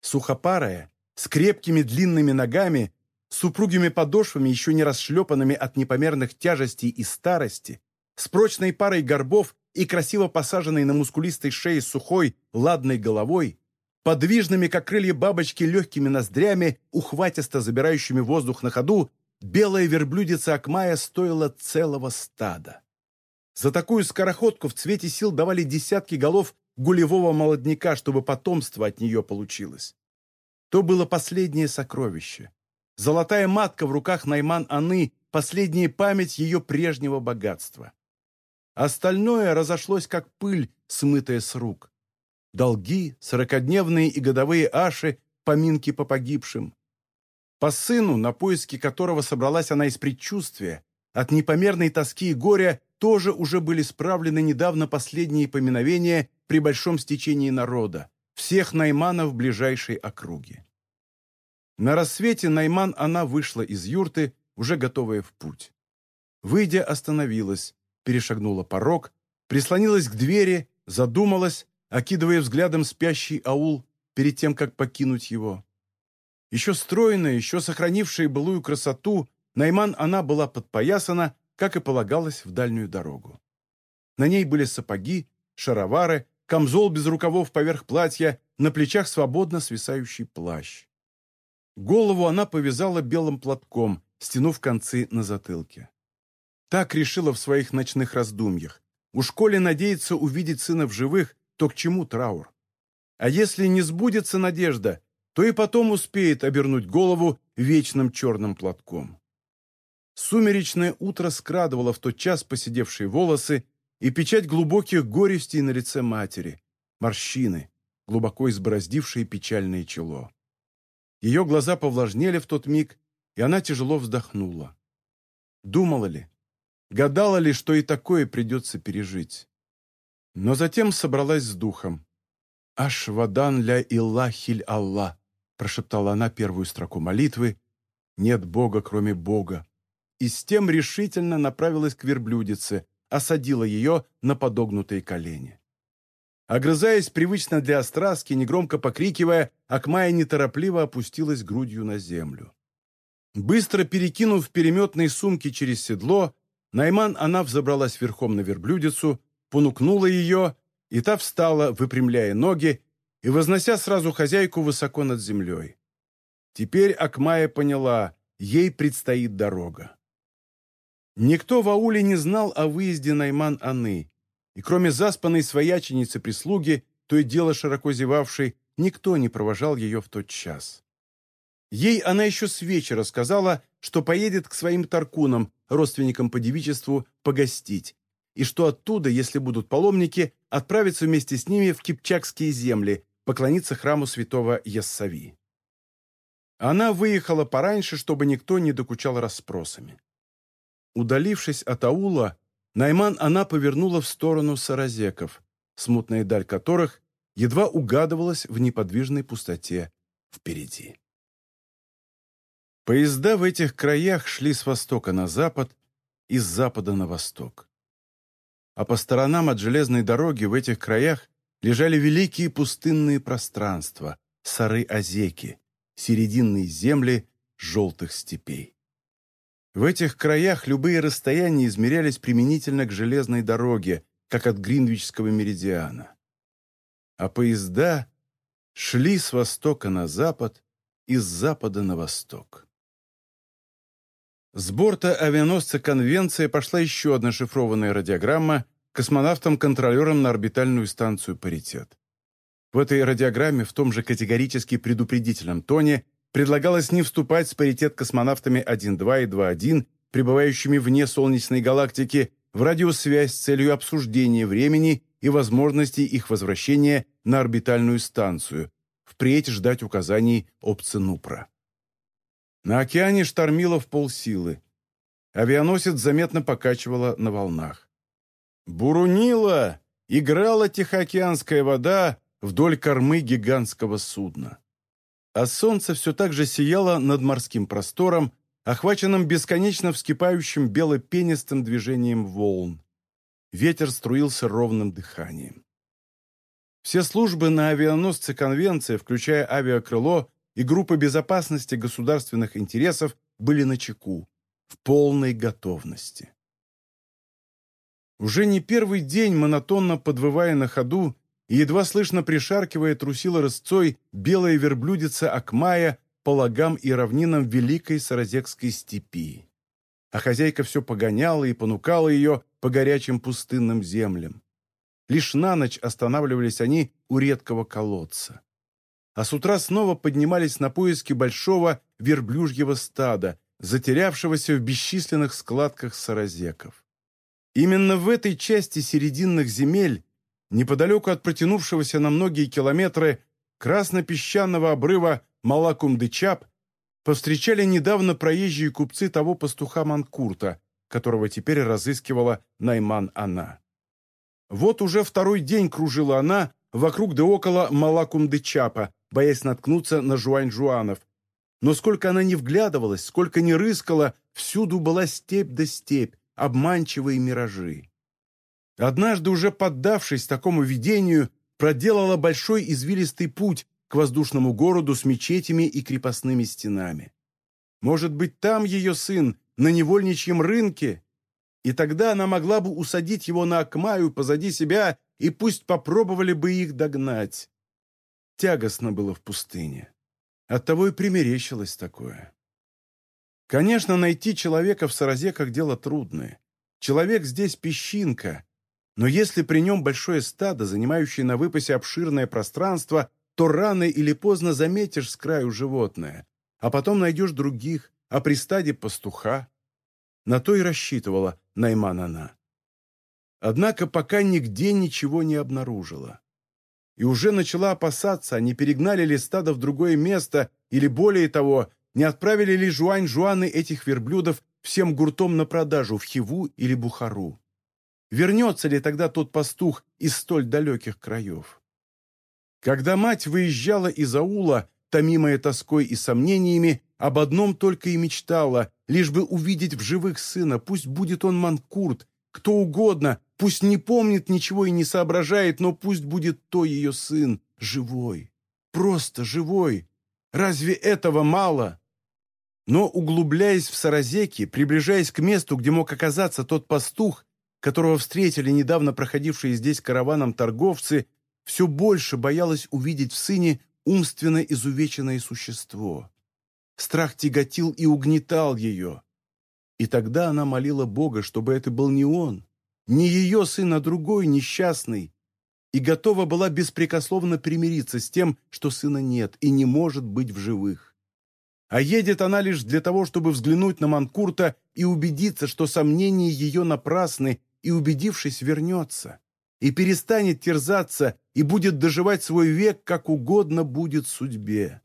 Speaker 1: Сухопарая, с крепкими длинными ногами, с упругими подошвами, еще не расшлепанными от непомерных тяжестей и старости, с прочной парой горбов и красиво посаженной на мускулистой шее сухой, ладной головой, подвижными, как крылья бабочки, легкими ноздрями, ухватисто забирающими воздух на ходу, белая верблюдица Акмая стоила целого стада. За такую скороходку в цвете сил давали десятки голов гулевого молодняка, чтобы потомство от нее получилось. То было последнее сокровище. Золотая матка в руках Найман Аны – последняя память ее прежнего богатства. Остальное разошлось как пыль, смытая с рук. Долги, сорокодневные и годовые аши, поминки по погибшим. По сыну, на поиски которого собралась она из предчувствия, от непомерной тоски и горя тоже уже были справлены недавно последние поминовения при большом стечении народа, всех найманов ближайшей округи. На рассвете Найман она вышла из юрты, уже готовая в путь. Выйдя, остановилась, перешагнула порог, прислонилась к двери, задумалась, окидывая взглядом спящий аул перед тем, как покинуть его. Еще стройная, еще сохранившая былую красоту, Найман она была подпоясана, как и полагалось, в дальнюю дорогу. На ней были сапоги, шаровары, камзол без рукавов поверх платья, на плечах свободно свисающий плащ. Голову она повязала белым платком, стянув концы на затылке. Так решила в своих ночных раздумьях. У школе надеется увидеть сына в живых, то к чему траур? А если не сбудется надежда, то и потом успеет обернуть голову вечным черным платком. Сумеречное утро скрадывало в тот час поседевшие волосы и печать глубоких горестей на лице матери, морщины, глубоко избороздившие печальное чело. Ее глаза повлажнели в тот миг, и она тяжело вздохнула. Думала ли, гадала ли, что и такое придется пережить. Но затем собралась с духом. «Аш вадан ля Иллахиль Аллах», прошептала она первую строку молитвы, «Нет Бога, кроме Бога», и с тем решительно направилась к верблюдице, осадила ее на подогнутые колени. Огрызаясь привычно для остраски, негромко покрикивая, Акмая неторопливо опустилась грудью на землю. Быстро перекинув переметные сумки через седло, Найман она взобралась верхом на верблюдицу, понукнула ее, и та встала, выпрямляя ноги и вознося сразу хозяйку высоко над землей. Теперь Акмая поняла, ей предстоит дорога. Никто в ауле не знал о выезде Найман-Аны, и кроме заспанной свояченицы прислуги, то и дело широко зевавшей, никто не провожал ее в тот час. Ей она еще с вечера сказала, что поедет к своим таркунам, родственникам по девичеству, погостить, и что оттуда, если будут паломники, отправится вместе с ними в Кипчакские земли, поклониться храму святого Яссави. Она выехала пораньше, чтобы никто не докучал расспросами. Удалившись от аула, Найман она повернула в сторону саразеков, смутная даль которых едва угадывалась в неподвижной пустоте впереди. Поезда в этих краях шли с востока на запад и с запада на восток. А по сторонам от железной дороги в этих краях лежали великие пустынные пространства, сары-озеки, серединные земли желтых степей. В этих краях любые расстояния измерялись применительно к железной дороге, как от Гринвичского меридиана. А поезда шли с востока на запад и с запада на восток. С борта авианосца «Конвенция» пошла еще одна шифрованная радиограмма, космонавтом-контролером на орбитальную станцию «Паритет». В этой радиограмме в том же категорически предупредительном тоне предлагалось не вступать с паритет космонавтами 1-2 и 2-1, пребывающими вне Солнечной галактики, в радиосвязь с целью обсуждения времени и возможности их возвращения на орбитальную станцию, впредь ждать указаний ОПЦИНУПРА. На океане штормило в полсилы. Авианосец заметно покачивало на волнах. Бурунила! Играла тихоокеанская вода вдоль кормы гигантского судна. А солнце все так же сияло над морским простором, охваченным бесконечно вскипающим белопенистым движением волн. Ветер струился ровным дыханием. Все службы на авианосце Конвенции, включая авиакрыло и группы безопасности государственных интересов, были на чеку, в полной готовности. Уже не первый день, монотонно подвывая на ходу, и едва слышно пришаркивая трусила рысцой белая верблюдица Акмая по лагам и равнинам Великой Саразекской степи. А хозяйка все погоняла и понукала ее по горячим пустынным землям. Лишь на ночь останавливались они у редкого колодца. А с утра снова поднимались на поиски большого верблюжьего стада, затерявшегося в бесчисленных складках саразеков. Именно в этой части серединных земель неподалеку от протянувшегося на многие километры красно-песчаного обрыва Малакум-де-Чап повстречали недавно проезжие купцы того пастуха Манкурта, которого теперь разыскивала Найман она. Вот уже второй день кружила она вокруг да около Малакум-де-Чапа, боясь наткнуться на Жуань-Жуанов. Но сколько она не вглядывалась, сколько не рыскала, всюду была степь да степь, обманчивые миражи. Однажды, уже поддавшись такому видению, проделала большой извилистый путь к воздушному городу с мечетями и крепостными стенами. Может быть, там ее сын, на невольничьем рынке? И тогда она могла бы усадить его на Акмаю позади себя, и пусть попробовали бы их догнать. Тягостно было в пустыне. Оттого и примерещилось такое. Конечно, найти человека в Саразеках дело трудное. Человек здесь песчинка, но если при нем большое стадо, занимающее на выпасе обширное пространство, то рано или поздно заметишь с краю животное, а потом найдешь других, а при стаде пастуха. На то и рассчитывала Найман она. Однако пока нигде ничего не обнаружила. И уже начала опасаться, не перегнали ли стадо в другое место, или более того, не отправили ли жуань-жуаны этих верблюдов всем гуртом на продажу в Хиву или Бухару. Вернется ли тогда тот пастух из столь далеких краев? Когда мать выезжала из аула, томимая тоской и сомнениями, об одном только и мечтала, лишь бы увидеть в живых сына, пусть будет он манкурт, кто угодно, пусть не помнит ничего и не соображает, но пусть будет то ее сын, живой, просто живой. Разве этого мало? Но, углубляясь в Саразеки, приближаясь к месту, где мог оказаться тот пастух, которого встретили недавно проходившие здесь караваном торговцы, все больше боялась увидеть в сыне умственно изувеченное существо. Страх тяготил и угнетал ее. И тогда она молила Бога, чтобы это был не он, не ее сын, а другой, несчастный, и готова была беспрекословно примириться с тем, что сына нет и не может быть в живых. А едет она лишь для того, чтобы взглянуть на Манкурта и убедиться, что сомнения ее напрасны и, убедившись, вернется, и перестанет терзаться, и будет доживать свой век, как угодно будет судьбе.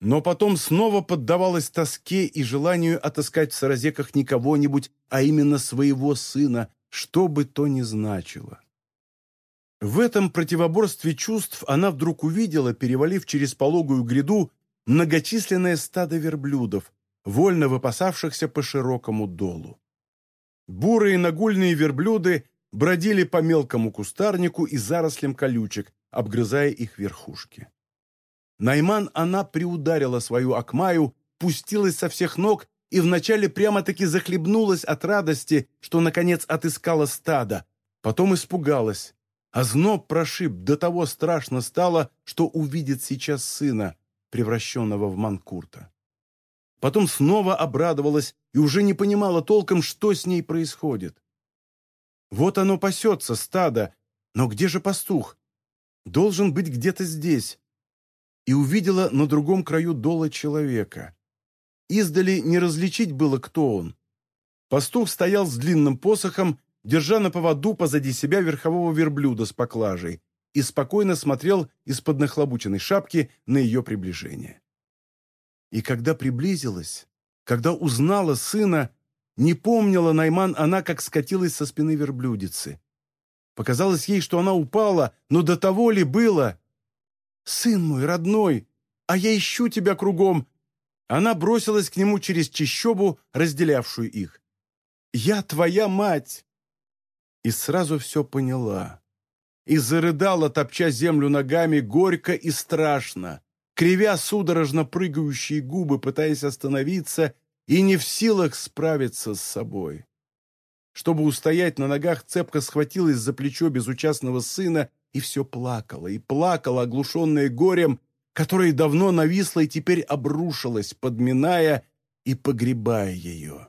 Speaker 1: Но потом снова поддавалась тоске и желанию отыскать в Саразеках не кого-нибудь, а именно своего сына, что бы то ни значило. В этом противоборстве чувств она вдруг увидела, перевалив через пологую гряду, многочисленное стадо верблюдов, вольно выпасавшихся по широкому долу. Бурые нагульные верблюды бродили по мелкому кустарнику и зарослям колючек, обгрызая их верхушки. Найман она приударила свою акмаю, пустилась со всех ног и вначале прямо-таки захлебнулась от радости, что, наконец, отыскала стадо, потом испугалась, а зноб прошиб, до того страшно стало, что увидит сейчас сына, превращенного в манкурта. Потом снова обрадовалась и уже не понимала толком, что с ней происходит. Вот оно пасется, стадо, но где же пастух? Должен быть где-то здесь. И увидела на другом краю дола человека. Издали не различить было, кто он. Пастух стоял с длинным посохом, держа на поводу позади себя верхового верблюда с поклажей, и спокойно смотрел из-под нахлобученной шапки на ее приближение. И когда приблизилась, когда узнала сына, не помнила Найман она, как скатилась со спины верблюдицы. Показалось ей, что она упала, но до того ли было? «Сын мой, родной, а я ищу тебя кругом!» Она бросилась к нему через чищобу, разделявшую их. «Я твоя мать!» И сразу все поняла. И зарыдала, топча землю ногами, горько и страшно, кривя судорожно прыгающие губы, пытаясь остановиться и не в силах справиться с собой. Чтобы устоять на ногах, цепко схватилась за плечо безучастного сына и все плакала, и плакала, оглушенная горем, которое давно нависло и теперь обрушилось, подминая и погребая ее.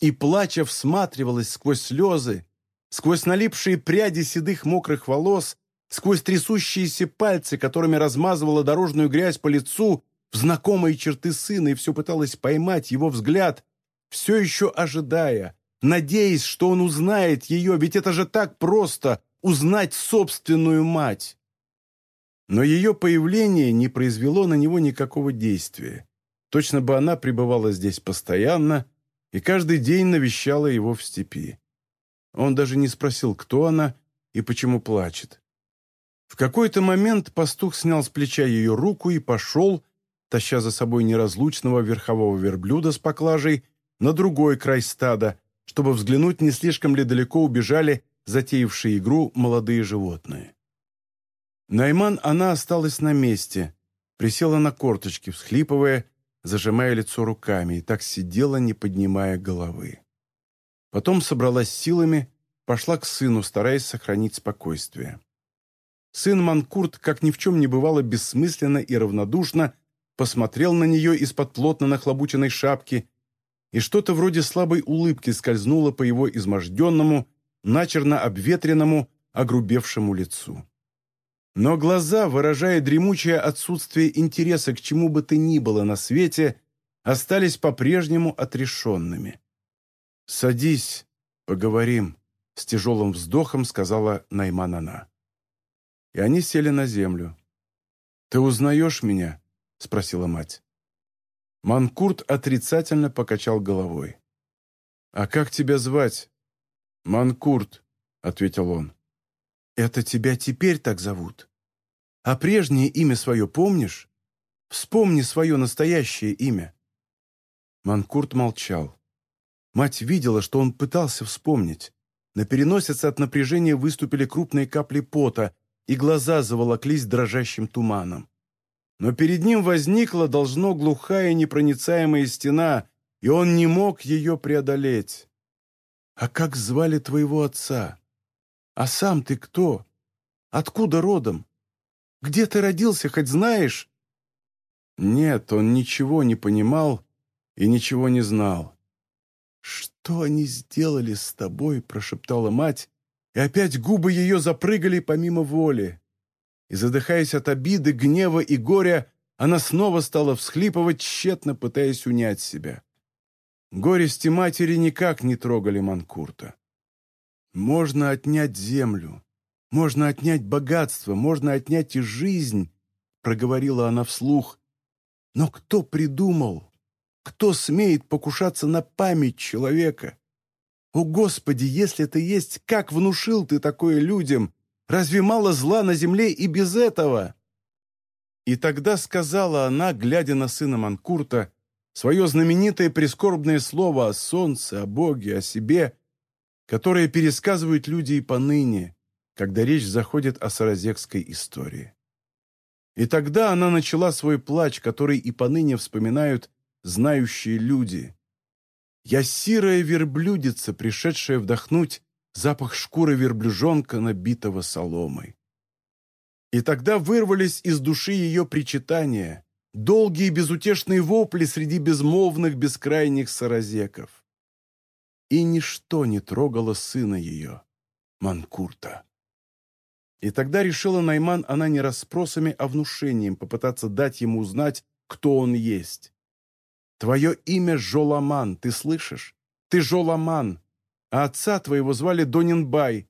Speaker 1: И, плача, всматривалась сквозь слезы, сквозь налипшие пряди седых мокрых волос, сквозь трясущиеся пальцы, которыми размазывала дорожную грязь по лицу, в знакомые черты сына и все пыталась поймать его взгляд, все еще ожидая, надеясь, что он узнает ее, ведь это же так просто — узнать собственную мать. Но ее появление не произвело на него никакого действия. Точно бы она пребывала здесь постоянно и каждый день навещала его в степи. Он даже не спросил, кто она и почему плачет. В какой-то момент пастух снял с плеча ее руку и пошел, таща за собой неразлучного верхового верблюда с поклажей, на другой край стада, чтобы взглянуть, не слишком ли далеко убежали затеявшие игру молодые животные. Найман она осталась на месте, присела на корточки, всхлипывая, зажимая лицо руками, и так сидела, не поднимая головы. Потом собралась силами, пошла к сыну, стараясь сохранить спокойствие. Сын Манкурт, как ни в чем не бывало, бессмысленно и равнодушно посмотрел на нее из-под плотно нахлобученной шапки, и что-то вроде слабой улыбки скользнуло по его изможденному, начерно обветренному, огрубевшему лицу. Но глаза, выражая дремучее отсутствие интереса к чему бы то ни было на свете, остались по-прежнему отрешенными. «Садись, поговорим», — с тяжелым вздохом сказала Найманана. И они сели на землю. «Ты узнаешь меня?» — спросила мать. Манкурт отрицательно покачал головой. «А как тебя звать?» «Манкурт», — ответил он. «Это тебя теперь так зовут? А прежнее имя свое помнишь? Вспомни свое настоящее имя». Манкурт молчал. Мать видела, что он пытался вспомнить. На переносице от напряжения выступили крупные капли пота, и глаза заволоклись дрожащим туманом но перед ним возникла, должно, глухая непроницаемая стена, и он не мог ее преодолеть. «А как звали твоего отца? А сам ты кто? Откуда родом? Где ты родился, хоть знаешь?» Нет, он ничего не понимал и ничего не знал. «Что они сделали с тобой?» – прошептала мать, и опять губы ее запрыгали помимо воли и, задыхаясь от обиды, гнева и горя, она снова стала всхлипывать, тщетно пытаясь унять себя. Горести матери никак не трогали Манкурта. «Можно отнять землю, можно отнять богатство, можно отнять и жизнь», проговорила она вслух. «Но кто придумал? Кто смеет покушаться на память человека? О, Господи, если ты есть, как внушил ты такое людям, Разве мало зла на земле и без этого?» И тогда сказала она, глядя на сына Манкурта, свое знаменитое прискорбное слово о солнце, о Боге, о себе, которое пересказывают люди и поныне, когда речь заходит о саразекской истории. И тогда она начала свой плач, который и поныне вспоминают знающие люди. «Я сирая верблюдица, пришедшая вдохнуть запах шкуры верблюжонка, набитого соломой. И тогда вырвались из души ее причитания, долгие безутешные вопли среди безмолвных бескрайних саразеков. и ничто не трогало сына ее, Манкурта. И тогда решила Найман она не расспросами, а внушением попытаться дать ему узнать, кто он есть. «Твое имя Жоламан, ты слышишь? Ты Жоламан, а отца твоего звали Донинбай.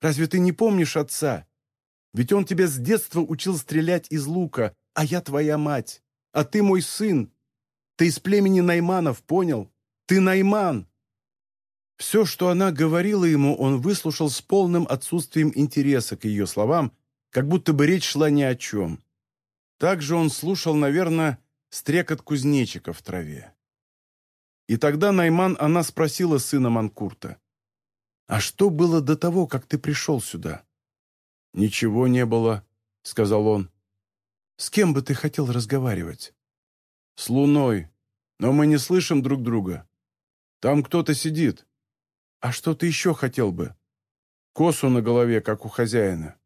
Speaker 1: Разве ты не помнишь отца? Ведь он тебя с детства учил стрелять из лука, а я твоя мать, а ты мой сын. Ты из племени Найманов, понял? Ты Найман!» Все, что она говорила ему, он выслушал с полным отсутствием интереса к ее словам, как будто бы речь шла ни о чем. Также он слушал, наверное, стрекот кузнечика в траве. И тогда Найман она спросила сына Манкурта, «А что было до того, как ты пришел сюда?» «Ничего не было», — сказал он. «С кем бы ты хотел разговаривать?» «С луной, но мы не слышим друг друга. Там кто-то сидит». «А что ты еще хотел бы?» «Косу на голове, как у хозяина».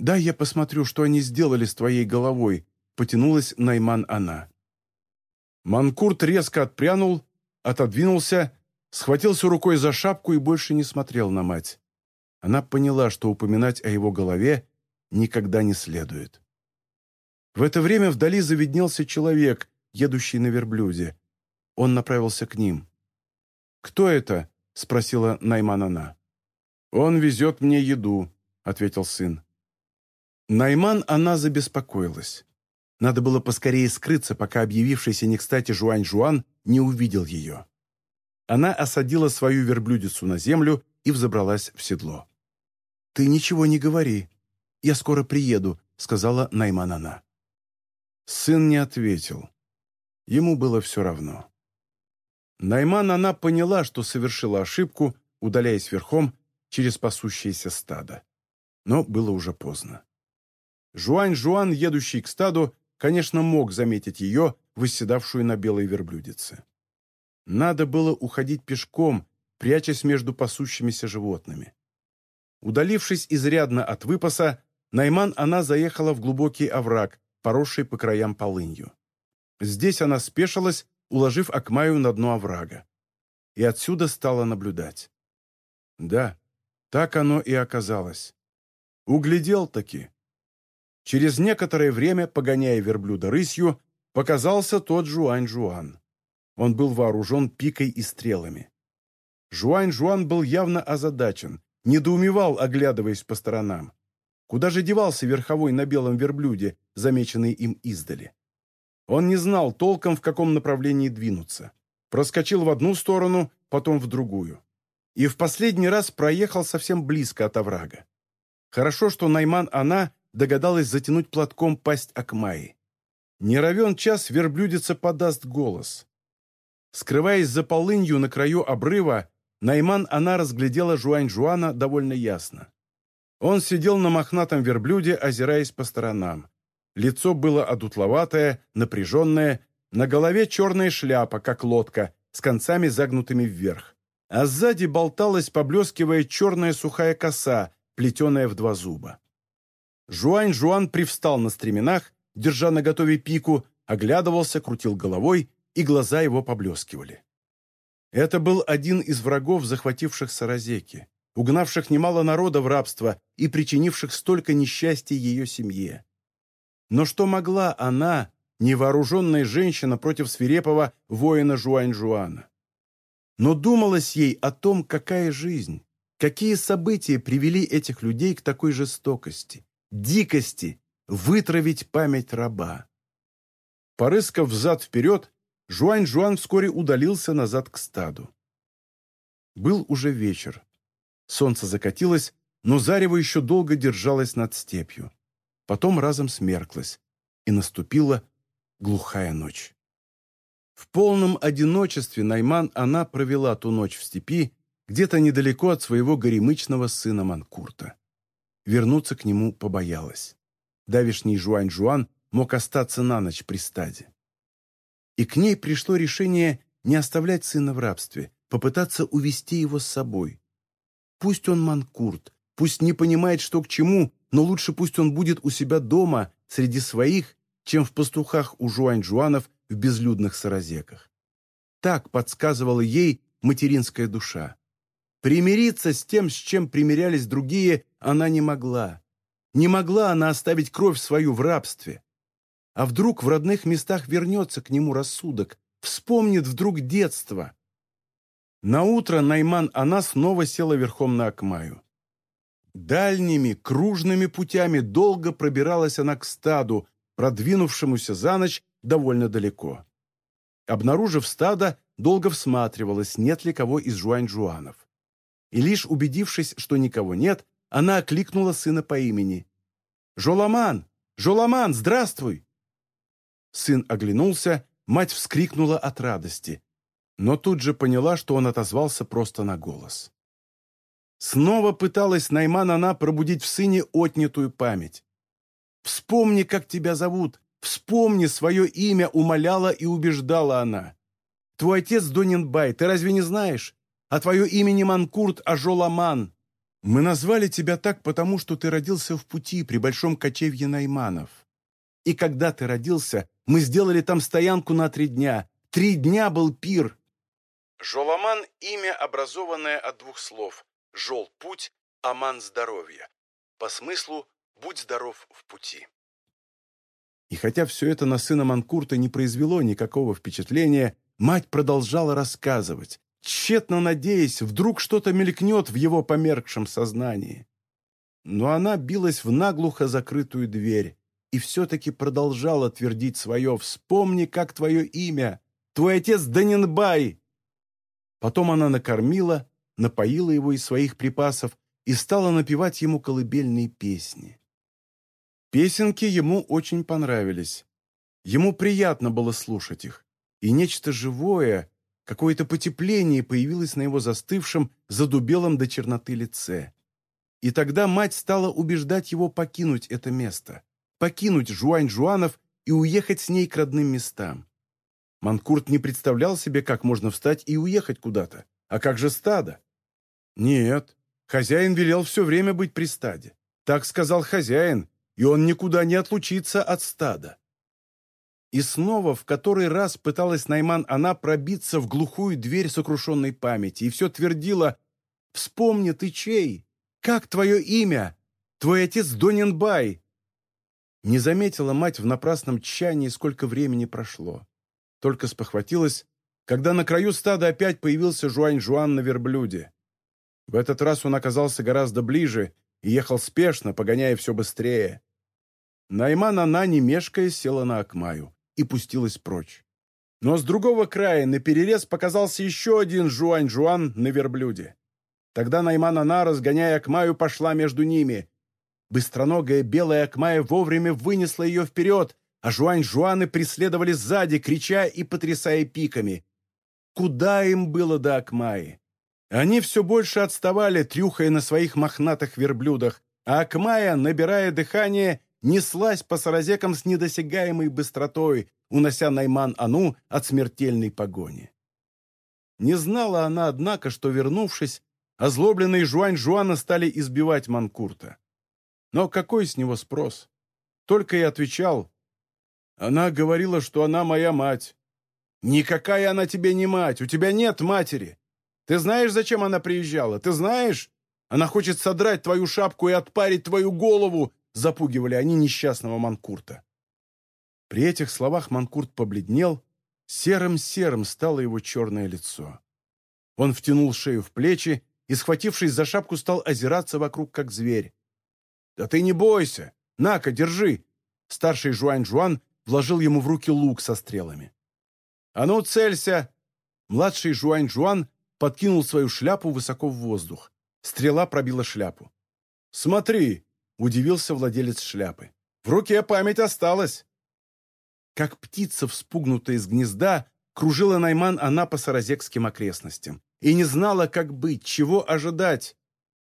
Speaker 1: «Дай я посмотрю, что они сделали с твоей головой», — потянулась Найман она. Манкурт резко отпрянул, отодвинулся, схватился рукой за шапку и больше не смотрел на мать. Она поняла, что упоминать о его голове никогда не следует. В это время вдали завиднелся человек, едущий на верблюде. Он направился к ним. «Кто это?» — спросила Найман она. «Он везет мне еду», — ответил сын. Найман она забеспокоилась. Надо было поскорее скрыться, пока объявившийся не кстати Жуань-Жуан не увидел ее. Она осадила свою верблюдицу на землю и взобралась в седло. «Ты ничего не говори. Я скоро приеду», — сказала Найман она. Сын не ответил. Ему было все равно. Найман поняла, что совершила ошибку, удаляясь верхом через пасущееся стадо. Но было уже поздно. Жуань-Жуан, едущий к стаду, конечно, мог заметить ее, восседавшую на белой верблюдице. Надо было уходить пешком, прячась между пасущимися животными. Удалившись изрядно от выпаса, Найман она заехала в глубокий овраг, поросший по краям полынью. Здесь она спешилась уложив Акмаю на дно оврага. И отсюда стала наблюдать. Да, так оно и оказалось. Углядел-таки. Через некоторое время, погоняя верблюда рысью, показался тот Жуань-Жуан. Он был вооружен пикой и стрелами. Жуань-Жуан был явно озадачен, недоумевал, оглядываясь по сторонам. Куда же девался верховой на белом верблюде, замеченный им издали? Он не знал толком, в каком направлении двинуться. Проскочил в одну сторону, потом в другую. И в последний раз проехал совсем близко от оврага. Хорошо, что Найман она догадалась затянуть платком пасть Акмаи. Не равен час верблюдица подаст голос. Скрываясь за полынью на краю обрыва, Найман она разглядела Жуань-Жуана довольно ясно. Он сидел на мохнатом верблюде, озираясь по сторонам. Лицо было одутловатое, напряженное, на голове черная шляпа, как лодка, с концами загнутыми вверх. А сзади болталась, поблескивая, черная сухая коса, плетеная в два зуба. Жуань-Жуан привстал на стременах, держа на готове пику, оглядывался, крутил головой, и глаза его поблескивали. Это был один из врагов, захвативших Саразеки, угнавших немало народа в рабство и причинивших столько несчастья ее семье. Но что могла она, невооруженная женщина, против свирепого воина Жуань-Жуана? Но думалось ей о том, какая жизнь, какие события привели этих людей к такой жестокости, дикости, вытравить память раба. Порыскав взад-вперед, Жуань-Жуан вскоре удалился назад к стаду. Был уже вечер. Солнце закатилось, но зарево еще долго держалось над степью потом разом смерклась, и наступила глухая ночь. В полном одиночестве Найман она провела ту ночь в степи, где-то недалеко от своего горемычного сына Манкурта. Вернуться к нему побоялась. Давишний Жуань-Жуан мог остаться на ночь при стаде. И к ней пришло решение не оставлять сына в рабстве, попытаться увести его с собой. Пусть он Манкурт, пусть не понимает, что к чему, но лучше пусть он будет у себя дома, среди своих, чем в пастухах у жуань-жуанов в безлюдных саразеках. Так подсказывала ей материнская душа. Примириться с тем, с чем примирялись другие, она не могла. Не могла она оставить кровь свою в рабстве. А вдруг в родных местах вернется к нему рассудок, вспомнит вдруг детство. Наутро Найман она снова села верхом на Акмаю. Дальними, кружными путями долго пробиралась она к стаду, продвинувшемуся за ночь довольно далеко. Обнаружив стадо, долго всматривалась, нет ли кого из жуань-жуанов. И лишь убедившись, что никого нет, она окликнула сына по имени. «Жоламан! Жоламан, здравствуй!» Сын оглянулся, мать вскрикнула от радости, но тут же поняла, что он отозвался просто на голос. Снова пыталась Найман она пробудить в сыне отнятую память. «Вспомни, как тебя зовут! Вспомни свое имя!» — умоляла и убеждала она. «Твой отец Донинбай, ты разве не знаешь? А твое имя не Манкурт, а Жоламан. Мы назвали тебя так, потому что ты родился в пути при большом кочевье Найманов. И когда ты родился, мы сделали там стоянку на три дня. Три дня был пир!» Жоламан — имя, образованное от двух слов Жол – путь, Аман – здоровье. По смыслу «будь здоров в пути». И хотя все это на сына Манкурта не произвело никакого впечатления, мать продолжала рассказывать, тщетно надеясь, вдруг что-то мелькнет в его померкшем сознании. Но она билась в наглухо закрытую дверь и все-таки продолжала твердить свое «Вспомни, как твое имя! Твой отец Данинбай!» Потом она накормила, напоила его из своих припасов и стала напевать ему колыбельные песни. Песенки ему очень понравились. Ему приятно было слушать их, и нечто живое, какое-то потепление появилось на его застывшем, задубелом до черноты лице. И тогда мать стала убеждать его покинуть это место, покинуть Жуань-Жуанов и уехать с ней к родным местам. Манкурт не представлял себе, как можно встать и уехать куда-то. А как же стадо? «Нет, хозяин велел все время быть при стаде. Так сказал хозяин, и он никуда не отлучится от стада». И снова в который раз пыталась Найман она пробиться в глухую дверь сокрушенной памяти и все твердила «Вспомни, ты чей? Как твое имя? Твой отец Доненбай?» Не заметила мать в напрасном тщании, сколько времени прошло. Только спохватилась, когда на краю стада опять появился Жуань-Жуан на верблюде. В этот раз он оказался гораздо ближе и ехал спешно, погоняя все быстрее. Найман она, не мешкая, села на Акмаю и пустилась прочь. Но с другого края на перерез показался еще один Жуань-Жуан на верблюде. Тогда Найман она, разгоняя Акмаю, пошла между ними. Быстроногая белая Акмая вовремя вынесла ее вперед, а Жуань-Жуаны преследовали сзади, крича и потрясая пиками. Куда им было до Акмаи? Они все больше отставали, трюхая на своих мохнатых верблюдах, а Акмая, набирая дыхание, неслась по саразекам с недосягаемой быстротой, унося Найман-Ану от смертельной погони. Не знала она, однако, что, вернувшись, озлобленные Жуань-Жуана стали избивать Манкурта. Но какой с него спрос? Только и отвечал. Она говорила, что она моя мать. «Никакая она тебе не мать, у тебя нет матери. Ты знаешь, зачем она приезжала? Ты знаешь? Она хочет содрать твою шапку и отпарить твою голову!» Запугивали они несчастного Манкурта. При этих словах Манкурт побледнел, серым-серым стало его черное лицо. Он втянул шею в плечи и, схватившись за шапку, стал озираться вокруг, как зверь. «Да ты не бойся! На-ка, держи!» Старший Жуань-Жуан вложил ему в руки лук со стрелами. «А ну, целься!» Младший Жуань-Жуан подкинул свою шляпу высоко в воздух. Стрела пробила шляпу. «Смотри!» — удивился владелец шляпы. «В руке память осталась!» Как птица, вспугнутая из гнезда, кружила Найман она по саразекским окрестностям и не знала, как быть, чего ожидать.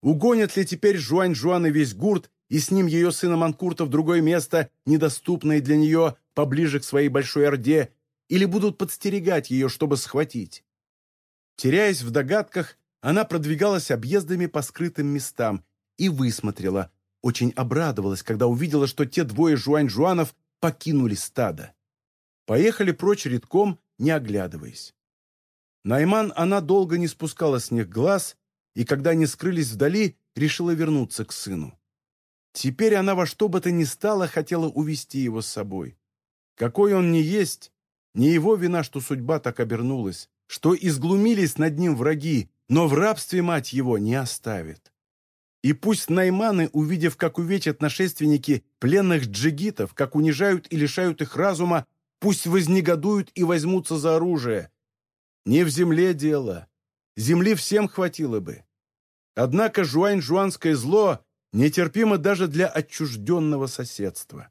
Speaker 1: Угонят ли теперь Жуань-Жуан и весь гурт, и с ним ее сына Манкурта в другое место, недоступное для нее, поближе к своей большой орде, или будут подстерегать ее, чтобы схватить? Теряясь в догадках, она продвигалась объездами по скрытым местам и высмотрела, очень обрадовалась, когда увидела, что те двое жуань-жуанов покинули стадо. Поехали прочь редком, не оглядываясь. Найман она долго не спускала с них глаз, и когда они скрылись вдали, решила вернуться к сыну. Теперь она во что бы то ни стало хотела увести его с собой. Какой он ни есть, не его вина, что судьба так обернулась, что изглумились над ним враги, но в рабстве мать его не оставит. И пусть найманы, увидев, как увечат нашественники пленных джигитов, как унижают и лишают их разума, пусть вознегодуют и возьмутся за оружие. Не в земле дело. Земли всем хватило бы. Однако жуань-жуанское зло нетерпимо даже для отчужденного соседства.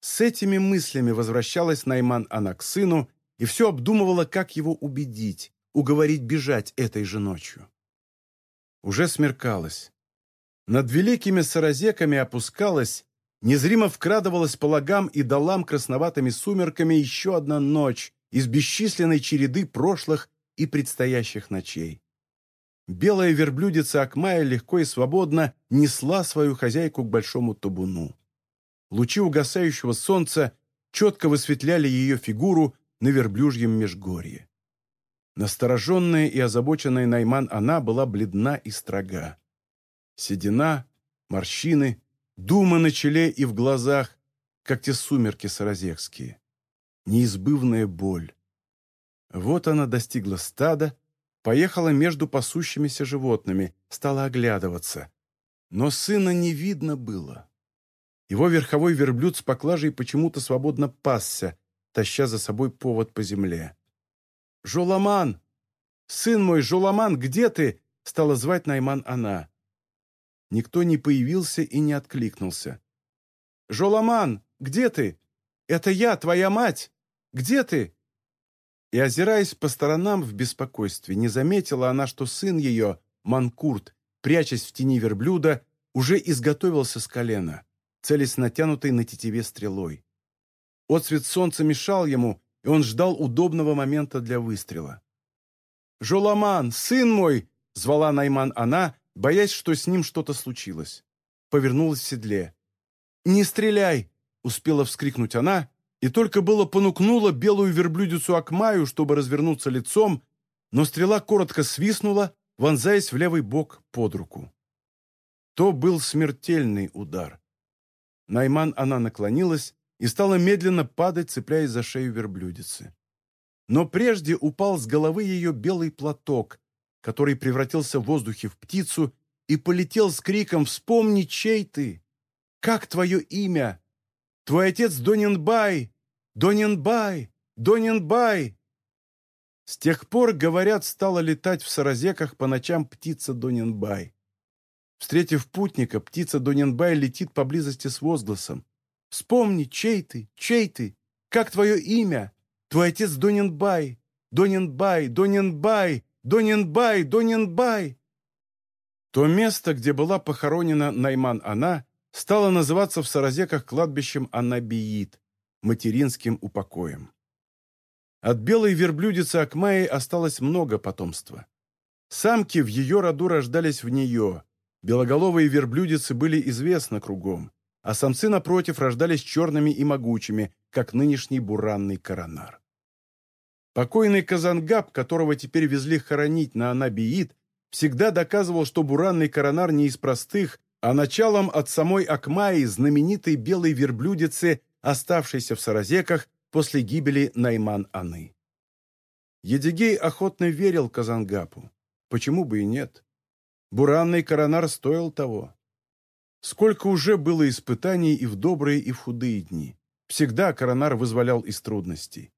Speaker 1: С этими мыслями возвращалась Найман она к сыну и все обдумывала, как его убедить, уговорить бежать этой же ночью. Уже смеркалось. Над великими саразеками опускалась, незримо вкрадывалась по лагам и долам красноватыми сумерками еще одна ночь из бесчисленной череды прошлых и предстоящих ночей. Белая верблюдица Акмая легко и свободно несла свою хозяйку к большому табуну. Лучи угасающего солнца четко высветляли ее фигуру на верблюжьем межгорье. Настороженная и озабоченная Найман она была бледна и строга. Седина, морщины, думы на челе и в глазах, как те сумерки саразекские. Неизбывная боль. Вот она достигла стада, поехала между пасущимися животными, стала оглядываться. Но сына не видно было. Его верховой верблюд с поклажей почему-то свободно пасся, таща за собой повод по земле. «Жоламан! Сын мой, Жоламан, где ты?» — стала звать Найман она. Никто не появился и не откликнулся. «Жоламан, где ты? Это я, твоя мать! Где ты?» И, озираясь по сторонам в беспокойстве, не заметила она, что сын ее, Манкурт, прячась в тени верблюда, уже изготовился с колена целясь натянутой на тетиве стрелой. Отцвет солнца мешал ему, и он ждал удобного момента для выстрела. «Жоламан, сын мой!» — звала Найман она, боясь, что с ним что-то случилось. Повернулась в седле. «Не стреляй!» — успела вскрикнуть она, и только было понукнула белую верблюдицу Акмаю, чтобы развернуться лицом, но стрела коротко свистнула, вонзаясь в левый бок под руку. То был смертельный удар. Найман она наклонилась и стала медленно падать, цепляясь за шею верблюдицы. Но прежде упал с головы ее белый платок, который превратился в воздухе в птицу и полетел с криком «Вспомни, чей ты! Как твое имя? Твой отец Донинбай! Донинбай! Донинбай!» С тех пор, говорят, стала летать в саразеках по ночам птица Донинбай. Встретив путника, птица Доненбай летит поблизости с возгласом. «Вспомни, чей ты, чей ты? Как твое имя? Твой отец Доненбай! Доненбай, Доненбай, Доненбай, Доненбай!» То место, где была похоронена Найман-Ана, стало называться в Саразеках кладбищем Анабиит, материнским упокоем. От белой верблюдицы Акмаи осталось много потомства. Самки в ее роду рождались в нее, Белоголовые верблюдицы были известны кругом, а самцы, напротив, рождались черными и могучими, как нынешний буранный коронар. Покойный Казангаб, которого теперь везли хоронить на Анабиит, всегда доказывал, что буранный коронар не из простых, а началом от самой Акмаи, знаменитой белой верблюдицы, оставшейся в Саразеках после гибели Найман-Аны. Едигей охотно верил Казангапу. Почему бы и нет? Буранный коронар стоил того. Сколько уже было испытаний и в добрые, и в худые дни. Всегда коронар вызволял из трудностей.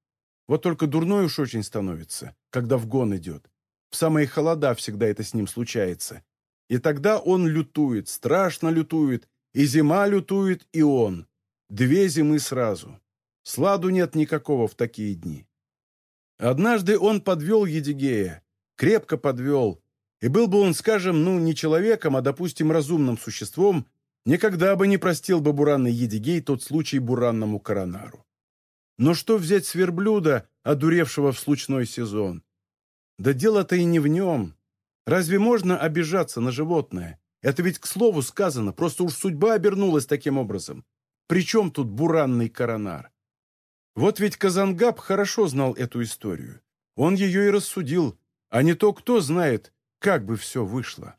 Speaker 1: Вот только дурной уж очень становится, когда в гон идет. В самые холода всегда это с ним случается. И тогда он лютует, страшно лютует, и зима лютует, и он. Две зимы сразу. Сладу нет никакого в такие дни. Однажды он подвел Едигея, крепко подвел, и был бы он, скажем, ну, не человеком, а, допустим, разумным существом, никогда бы не простил бы буранный Едигей тот случай буранному коронару. Но что взять с верблюда, одуревшего в случной сезон? Да дело-то и не в нем. Разве можно обижаться на животное? Это ведь к слову сказано, просто уж судьба обернулась таким образом. Причем тут буранный коронар? Вот ведь Казангаб хорошо знал эту историю. Он ее и рассудил, а не то кто знает, как бы все вышло.